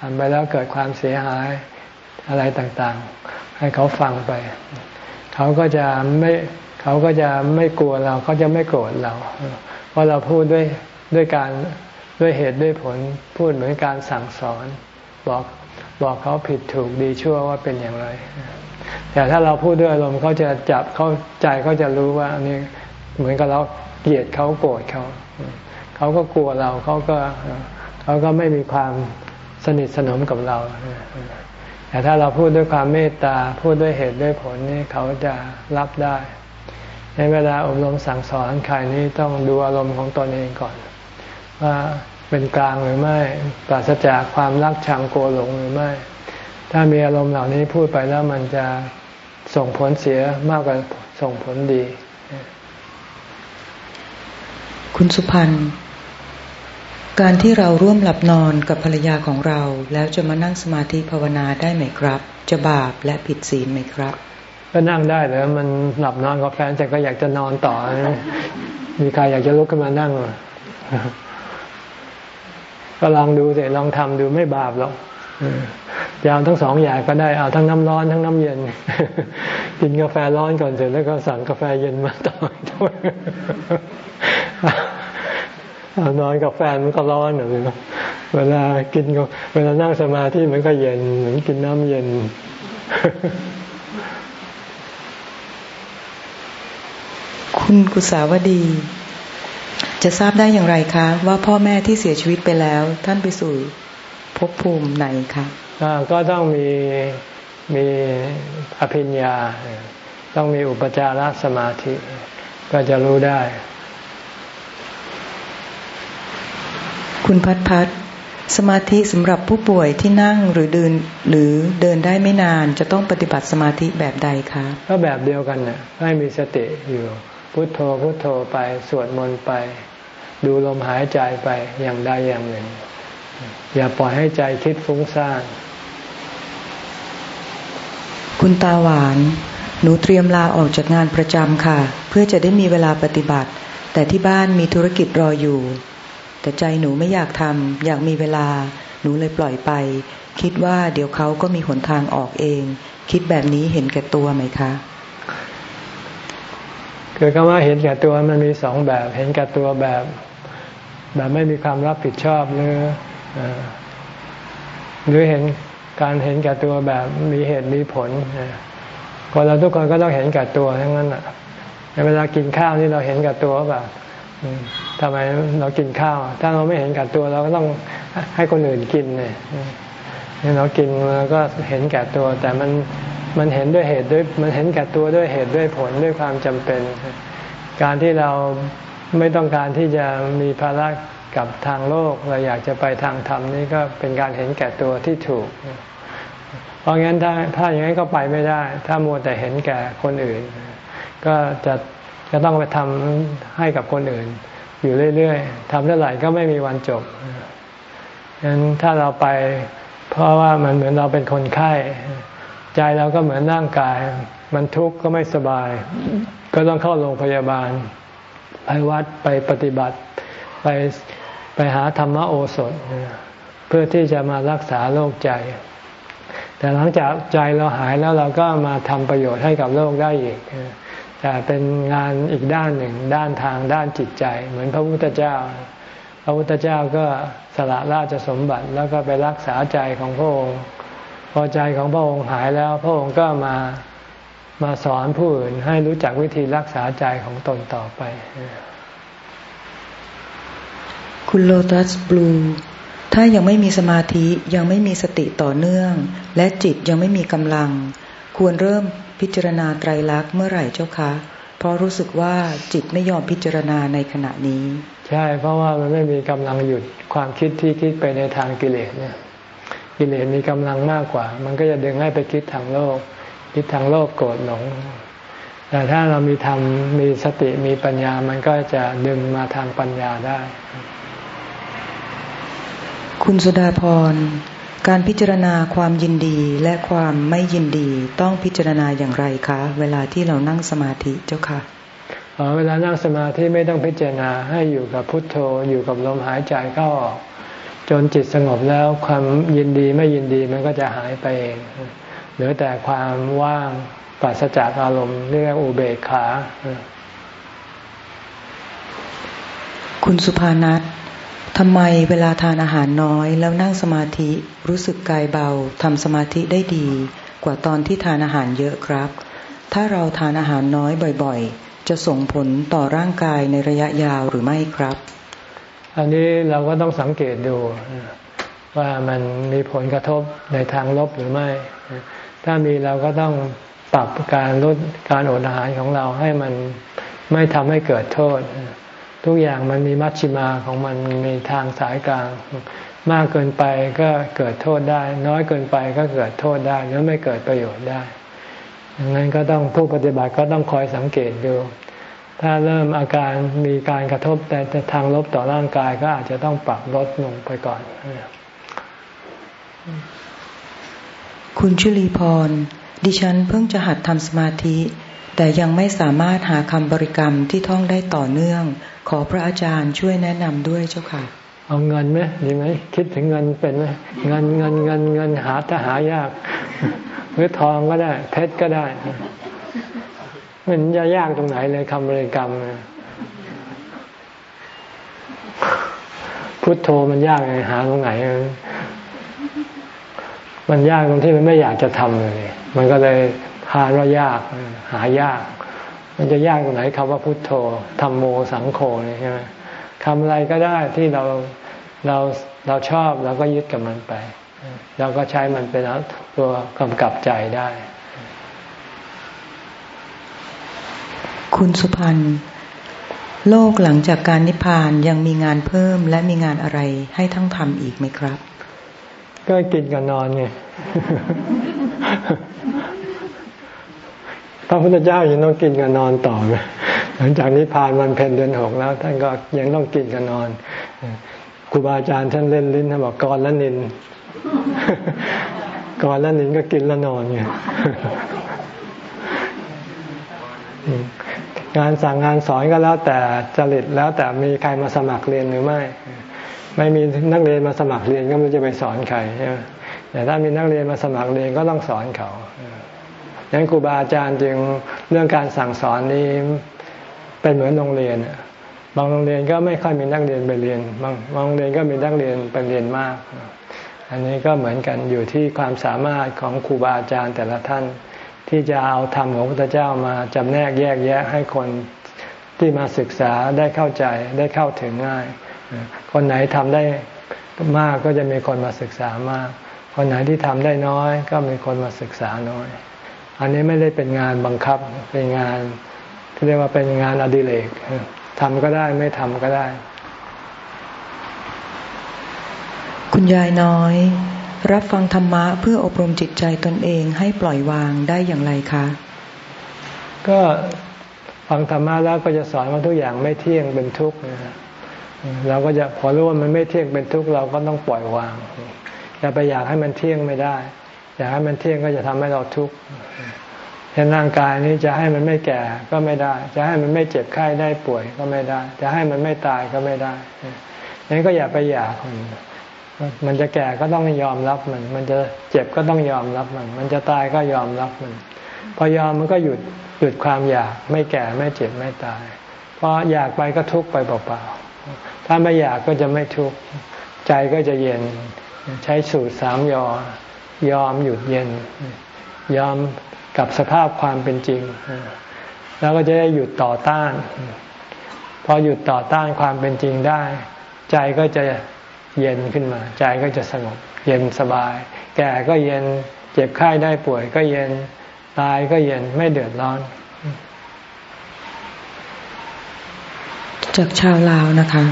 ทำไปแล้วเกิดความเสียหายอะไรต่างๆ ให้เขาฟังไป เขาก็จะไม่เขาก็จะไม่กลัวเราเขาจะไม่โกรธเรา เพราะเราพูดด้วยด้วยการด้วยเหตุด้วยผลพูดเหมือนการสั่งสอน บอกบอกเขาผิดถูกดีชั่วว่าเป็นอย่างไร แต่ถ้าเราพูดด้วยอารมณ์เขาจะจับเขาใจเขาจะรู้ว่าอันนี้เหมือนกับเราเกลียดเขาโกรธเขาเขาก็กลัวเราเขาก็เขาก็ไม่มีความสนิทสนมกับเรา แต่ถ้าเราพูดด้วยความเมตตาพูดด้วยเหตุด้วยผลนี่เขาจะรับได้ ในเวลาอบรมสั่งสอนใครนี้ต้องดูอารมณ์ของตนเองก่อน ว่าเป็นกลางหรือไม่ปราศจากความรักชังโกหลงหรือไม่ ถ้ามีอารมณ์เหล่านี้พูดไปแล้วมันจะส่งผลเสียมากกว่าส่งผลดี คุณสุพันธ์ การที่เราร่วมหลับนอนกับภรรยาของเรา แล้วจะมานั่งสมาธิภาวนาได้ไหมครับ จะบาปและผิดศีลไหมครับ ก็นั่งได้แต่มันหลับนอนกับแฟนแต่ก็อยากจะนอนต่อ มีใครอยากจะลุกขึ้นมานั่งก็ลองดูสิลองทำดูไม่บาปหรอกจะเอาทั้งสองอย่างก็ได้เอาทั้งน้ำร้อนทั้งน้ำเย็น กินกาแฟร้อนก่อนเสร็จแล้วก็สั่งกาแฟเย็นมาต่ออ นอนกับแฟนมันก็ร้อนหรือเวลากินก็เวลานั่งสมาธิมันก็เย็นเหมือนกินน้ำเย็น คุณกุศาวดี จะทราบได้อย่างไรคะ ว่าพ่อแม่ที่เสียชีวิตไปแล้ว ท่านไปสู่ภพภูมิไหนคะก็ต้องมีมีอภิญญา ต้องมีอุปจารสมาธิ ก็จะรู้ได้ คุณพัดพัดสมาธิสำหรับผู้ป่วยที่นั่งหรือเดินหรือเดินได้ไม่นาน จะต้องปฏิบัติสมาธิแบบใดคะ ก็แบบเดียวกันนะ่ะให้มีสติอยู่พุโทโธพุโทโธไปสวดมนต์ไป ดูลมหายใจไปอย่างใดอย่างหนึ่ง อย่าปล่อยให้ใจคิดฟุ้งซ่านคุณตาหวาน หนูเตรียมลาออกจากงานประจำค่ะ เพื่อจะได้มีเวลาปฏิบัติ แต่ที่บ้านมีธุรกิจรออยู่ แต่ใจหนูไม่อยากทำอยากมีเวลา หนูเลยปล่อยไป คิดว่าเดี๋ยวเขาก็มีหนทางออกเอง คิดแบบนี้เห็นแก่ตัวไหมคะคือคำว่าเห็นแก่ตัวมันมีสองแบบ เห็นแก่ตัวแบบ แบบไม่มีความรับผิดชอบหรือหรือเห็นการเห็นแก่ตัวแบบมีเหตุมีผลคนเราทุกคนก็ต้องเห็นแก่ตัวทั้งนั้นอะในเวลากินข้าวนี่เราเห็นแก่ตัวแบบ ทำไมเรากินข้าว ถ้าเราไม่เห็นแก่ตัวเราก็ต้องให้คนอื่นกินเนี่ยเรากินเราก็เห็นแก่ตัว แต่มันมันเห็นด้วยเหตุด้วยมันเห็นแก่ตัวด้วยเหตุด้วยผลด้วยความจำเป็น การที่เราไม่ต้องการที่จะมีภาระกับทางโลก เราอยากจะไปทางธรรมนี่ก็เป็นการเห็นแก่ตัวที่ถูก เพราะงั้นถ้าถ้าอย่างนั้นก็ไปไม่ได้ ถ้ามัวแต่เห็นแก่คนอื่น ก็จะ จะต้องไปทำให้กับคนอื่น อยู่เรื่อยๆทำเท่าไหร่ก็ไม่มีวันจบงั้นถ้าเราไป เพราะว่ามันเหมือนเราเป็นคนไข้ ใจเราก็เหมือนร่างกาย มันทุกข์ก็ไม่สบาย ก็ต้องเข้าโรงพยาบาล ไปวัดไปปฏิบัติ ไปไปหาธรรมโอสถ เพื่อที่จะมารักษาโรคใจ แต่หลังจากใจเราหายแล้วเราก็มาทำประโยชน์ให้กับโลกได้อีก แต่เป็นงานอีกด้านหนึ่งด้านทางด้านจิตใจ เหมือนพระพุทธเจ้า พระพุทธเจ้าก็สละราชสมบัติแล้วก็ไปรักษาใจของพระองค์พอใจของพระองค์หายแล้ว พระองค์ก็มามาสอนผู้อื่นให้รู้จักวิธีรักษาใจของตนต่อไป คุณโลตัสบลูถ้ายังไม่มีสมาธิยังไม่มีสติต่อเนื่อง และจิตยังไม่มีกำลัง ควรเริ่ม พิจารณาไตรลักษณ์เมื่อไหร่เจ้าคะเพราะรู้สึกว่าจิตไม่ยอมพิจารณาในขณะนี้ ใช่เพราะว่ามันไม่มีกำลังหยุดความคิดที่คิดไปในทางกิเลสเนี่ยกิเลสมีกำลังมากกว่า มันก็จะดึงให้ไปคิดทางโลก คิดทางโลภโกรธหลงแต่ถ้าเรามีธรรมมีสติมีปัญญามันก็จะดึงมาทางปัญญาได้ คุณสุดาพร การพิจารณาความยินดีและความไม่ยินดีต้องพิจารณาอย่างไรคะ เวลาที่เรานั่งสมาธิเจ้าค่ะเวลานั่งสมาธิไม่ต้องพิจารณาให้อยู่กับพุทโธอยู่กับลมหายใจเข้าออก จนจิตสงบแล้วความยินดีไม่ยินดีมันก็จะหายไปเองเหลือแต่ความว่างปราศจากอารมณ์เรียกอุเบกขา คุณสุภานัท ทำไมเวลาทานอาหารน้อย แล้วนั่งสมาธิรู้สึกกายเบาทำสมาธิได้ดี กว่าตอนที่ทานอาหารเยอะครับ ถ้าเราทานอาหารน้อยบ่อยๆ จะส่งผลต่อร่างกายในระยะยาวหรือไม่ครับ อันนี้เราก็ต้องสังเกตดูว่ามันมีผลกระทบในทางลบหรือไม่ ถ้ามีเราก็ต้องปรับการลดการอดอาหารของเราให้มันไม่ทำให้เกิดโทษ ทุกอย่างมันมีมัชชิมาของมันมีทางสายกลาง มากเกินไปก็เกิดโทษได้ น้อยเกินไปก็เกิดโทษได้หรือไม่เกิดประโยชน์ได้ดังนั้นก็ต้องผู้ปฏิบัติก็ต้องคอยสังเกตดู ถ้าเริ่มอาการมีการกระทบแต่ทางลบต่อร่างกายก็อาจจะต้องปรับลดลงไปก่อน คุณชุลีพร ดิฉันเพิ่งจะหัดทำสมาธิ แต่ยังไม่สามารถหาคำบริกรรมที่ท่องได้ต่อเนื่อง ขอพระอาจารย์ช่วยแนะนำด้วยเจ้าค่ะ เอาเงินไหมดีไหมคิดถึงเงินเป็นไหมเงินเงินเงินเงินหาจะหายาก หรือทองก็ได้ เพชรก็ได้ มันจะยากตรงไหนเลยคำบริกรรมพุทโธมันยากไงหาตรงไหน มันยากตรงที่มันไม่อยากจะทำเลย มันก็เลยหาว่ายากหายาก มันจะยากตรงไหนคำว่าพุทโธธรรมโมสังโฆนี่ใช่ไหมคำอะไรก็ได้ที่เราเราเราชอบเราก็ยึดกับมันไป เราก็ใช้มันเป็นตัวกำกับใจได้ คุณสุพันธ์โลกหลังจากการนิพพานยังมีงานเพิ่มและมีงานอะไรให้ทั้งทำอีกไหมครับ ก็กินกับนอนไง พระพุทธเจ้ายังต้องกินกับนอนต่อไหมหลังจากนี้ผ่านวันเพ็ญเดือนหกแล้ว ท่านก็ยังต้องกินกับนอนครูบาอาจารย์ท่านเล่นลิ้นท่านบอกกรและนินกรและนินก็กินแล้วนอนไงงานสั่งงานสอนก็แล้วแต่จริตแล้วแต่มีใครมาสมัครเรียนหรือไม่ ไม่มีนักเรียนมาสมัครเรียนก็ไม่จะไปสอนใครใช่ไหมแต่ถ้ามีนักเรียนมาสมัครเรียนก็ต้องสอนเขา ดังนั้นครูบาอาจารย์จึงเรื่องการสั่งสอนนี้เป็นเหมือนโรงเรียน บางโรงเรียนก็ไม่ค่อยมีนักเรียนไปเรียน บางบางโรงเรียนก็มีนักเรียนไปเรียนมาก อันนี้ก็เหมือนกันอยู่ที่ความสามารถของครูบาอาจารย์แต่ละท่านที่จะเอาธรรมของพระพุทธเจ้ามาจำแนกแยกแยะให้คนที่มาศึกษาได้เข้าใจได้เข้าถึงง่าย คนไหนทำได้มากก็จะมีคนมาศึกษามาก คนไหนที่ทำได้น้อย ก็มีคนมาศึกษาน้อย อันนี้ไม่ได้เป็นงานบังคับ เป็นงานเรียกว่าเป็นงานอดิเรกทำก็ได้ไม่ทำก็ได้ คุณยายน้อย รับฟังธรรมะเพื่ออบรมจิตใจตนเองให้ปล่อยวางได้อย่างไรคะ ก็ฟังธรรมะแล้วก็จะสอนว่าทุกอย่างไม่เที่ยงเป็นทุกข์นะเราก็จะพอรู้ว่ามันไม่เที่ยงเป็นทุกข์เราก็ต้องปล่อยวางอย่าไปอยากให้มันเที่ยงไม่ได้ อยากให้มันเที่ยงก็จะทำให้เราทุกข์เห็นร่างกายนี้จะให้มันไม่แก่ก็ไม่ได้ จะให้มันไม่เจ็บไข้ได้ป่วยก็ไม่ได้ จะให้มันไม่ตายก็ไม่ได้นั้นก็อย่าไปอยากมันจะแก่ก็ต้องยอมรับมัน มันจะเจ็บก็ต้องยอมรับมัน มันจะตายก็ยอมรับมัน พอยอมมันก็หยุดหยุดความอยากไม่แก่ไม่เจ็บไม่ตาย เพราะอยากไปก็ทุกข์ไปเปล่าๆ ถ้าไม่อยากก็จะไม่ทุกข์ ใจก็จะเย็นใช้สูตรสามยอ ยอมหยุดเย็น ยอมกับสภาพความเป็นจริง แล้วก็จะได้หยุดต่อต้าน พอหยุดต่อต้านความเป็นจริงได้ ใจก็จะเย็นขึ้นมา ใจก็จะสงบเย็นสบาย แก่ก็เย็นเจ็บไข้ได้ป่วยก็เย็นตายก็เย็นไม่เดือดร้อน จากชาวลาวนะคะ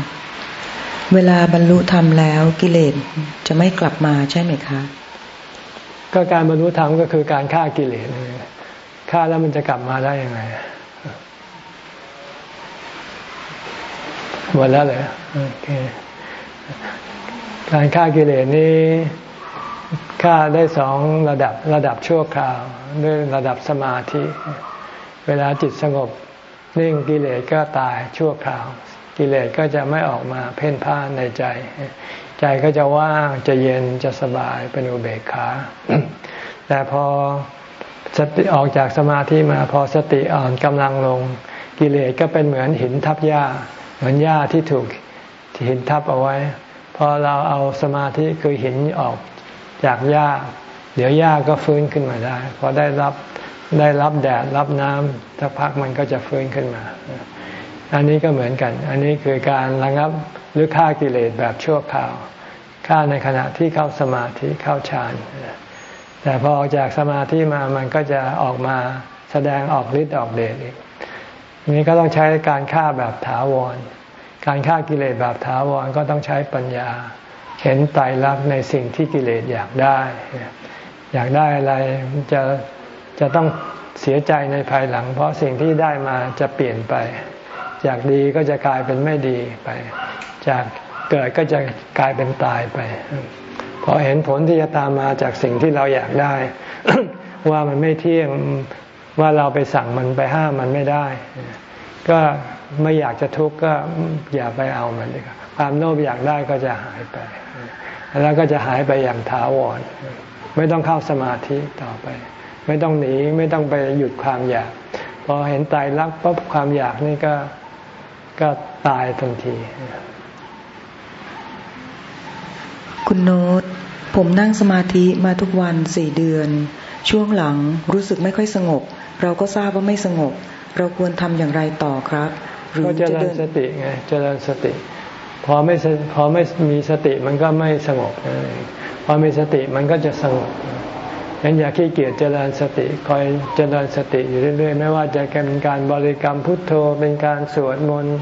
เวลาบรรลุธรรมแล้วกิเลสจะไม่กลับมาใช่ไหมคะ ก็การบรรลุธรรมก็คือการฆ่ากิเลสฆ่าแล้วมันจะกลับมาได้ยังไงหมดแล้วเลยโอเคการฆ่ากิเลสนี้ฆ่าได้สองระดับระดับชั่วคราวด้วยระดับสมาธิ เวลาจิตสงบนิ่งกิเลสก็ตายชั่วคราว กิเลสก็จะไม่ออกมาเพ่นพ่านในใจ ใจก็จะว่างจะเย็นจะสบายเป็นอุเบกขา แต่พอสติออกจากสมาธิมาพอสติอ่อนกำลังลง กิเลสก็เป็นเหมือนหินทับหญ้า เหมือนหญ้าที่ถูกหินทับเอาไว้ พอเราเอาสมาธิคือหินออกจากหญ้า เดี๋ยวหญ้าก็ฟื้นขึ้นมาได้พอได้รับได้รับแดดรับน้ำสักพักมันก็จะฟื้นขึ้นมา อันนี้ก็เหมือนกัน อันนี้คือการระงับ หรือฆ่ากิเลสแบบชั่วคราวฆ่าในขณะที่เข้าสมาธิเข้าฌานแต่พอออกจากสมาธิมามันก็จะออกมาแสดงออกฤทธิ์ออกเดชอีกนี้ก็ต้องใช้การฆ่าแบบถาวร การฆ่ากิเลสแบบถาวรก็ต้องใช้ปัญญา เห็นไตรลักษณ์ในสิ่งที่กิเลสอยากได้ อยากได้อะไรจะจะต้องเสียใจในภายหลัง เพราะสิ่งที่ได้มาจะเปลี่ยนไป จากดีก็จะกลายเป็นไม่ดีไป จากเกิดก็จะกลายเป็นตายไป พอเห็นผลที่จะตามมาจากสิ่งที่เราอยากได้ ว่ามันไม่เที่ยงว่าเราไปสั่งมันไปห้ามมันไม่ได้ ก็ไม่อยากจะทุกข์ก็อย่าไปเอามันดีกว่าความโลภอยากได้ก็จะหายไป แล้วก็จะหายไปอย่างถาวร ไม่ต้องเข้าสมาธิต่อไป ไม่ต้องหนีไม่ต้องไปหยุดความอยาก พอเห็นตายรักปุ๊บความอยากนี่ก็ ก็ตายทันที คุณโน้ต ผมนั่งสมาธิมาทุกวันสี่เดือน ช่วงหลังรู้สึกไม่ค่อยสงบ เราก็ทราบว่าไม่สงบ เราควรทำอย่างไรต่อครับก็เจริญสติไงเจริญสติ พอไม่พอไม่มีสติมันก็ไม่สงบพอมีสติมันก็จะสงบ งั้นอย่าขี้เกียจเจริญสติคอยเจริญสติอยู่เรื่อย ๆ ไม่ว่าจะเป็นการบริกรรมพุทโธเป็นการสวดมนต์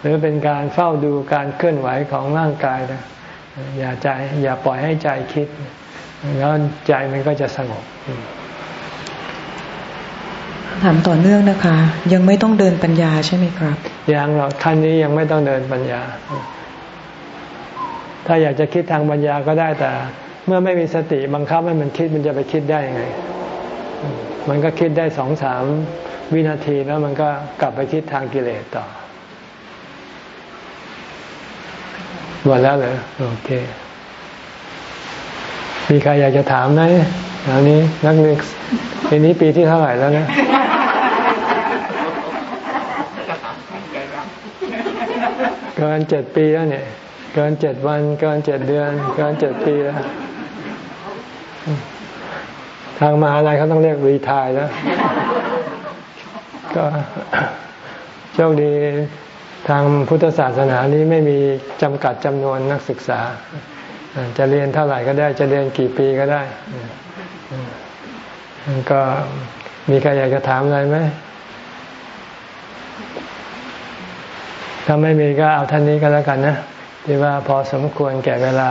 หรือเป็นการเฝ้าดูการเคลื่อนไหวของร่างกายนะอย่าใจอย่าปล่อยให้ใจคิด แล้วใจมันก็จะสงบถามต่อเนื่องนะคะ ยังไม่ต้องเดินปัญญาใช่ไหมครับ ยังหรอกขั้นนี้ยังไม่ต้องเดินปัญญา ถ้าอยากจะคิดทางปัญญาก็ได้แต่ เมื่อไม่มีสติบังคับให้มันคิดมันจะไปคิดได้ยังไง มันก็คิดได้สองสามวินาทีแล้วมันก็กลับไปคิดทางกิเลสต่อหมดแล้วเหรอโอเค มีใครอยากจะถามไหมอันนี้นักเรียนปีนี้ปีที่เท่าไหร่แล้วนะเกินเจ็ดปีแล้วเนี่ย เกินเจ็ดวัน เกินเจ็ดเดือน เกินเจ็ดปีแล้ว ทางมาอะไรเขาต้องเรียกรีทายแล้ว ก็โชคดีทางพุทธศาสนานี้ไม่มีจำกัดจำนวนนักศึกษา จะเรียนเท่าไหร่ก็ได้ จะเรียนกี่ปีก็ได้ก็มีใครอยากจะถามอะไรไหมถ้าไม่มีก็เอาท่านนี้ก็แล้วกันนะที่ว่าพอสมควรแก่เวลา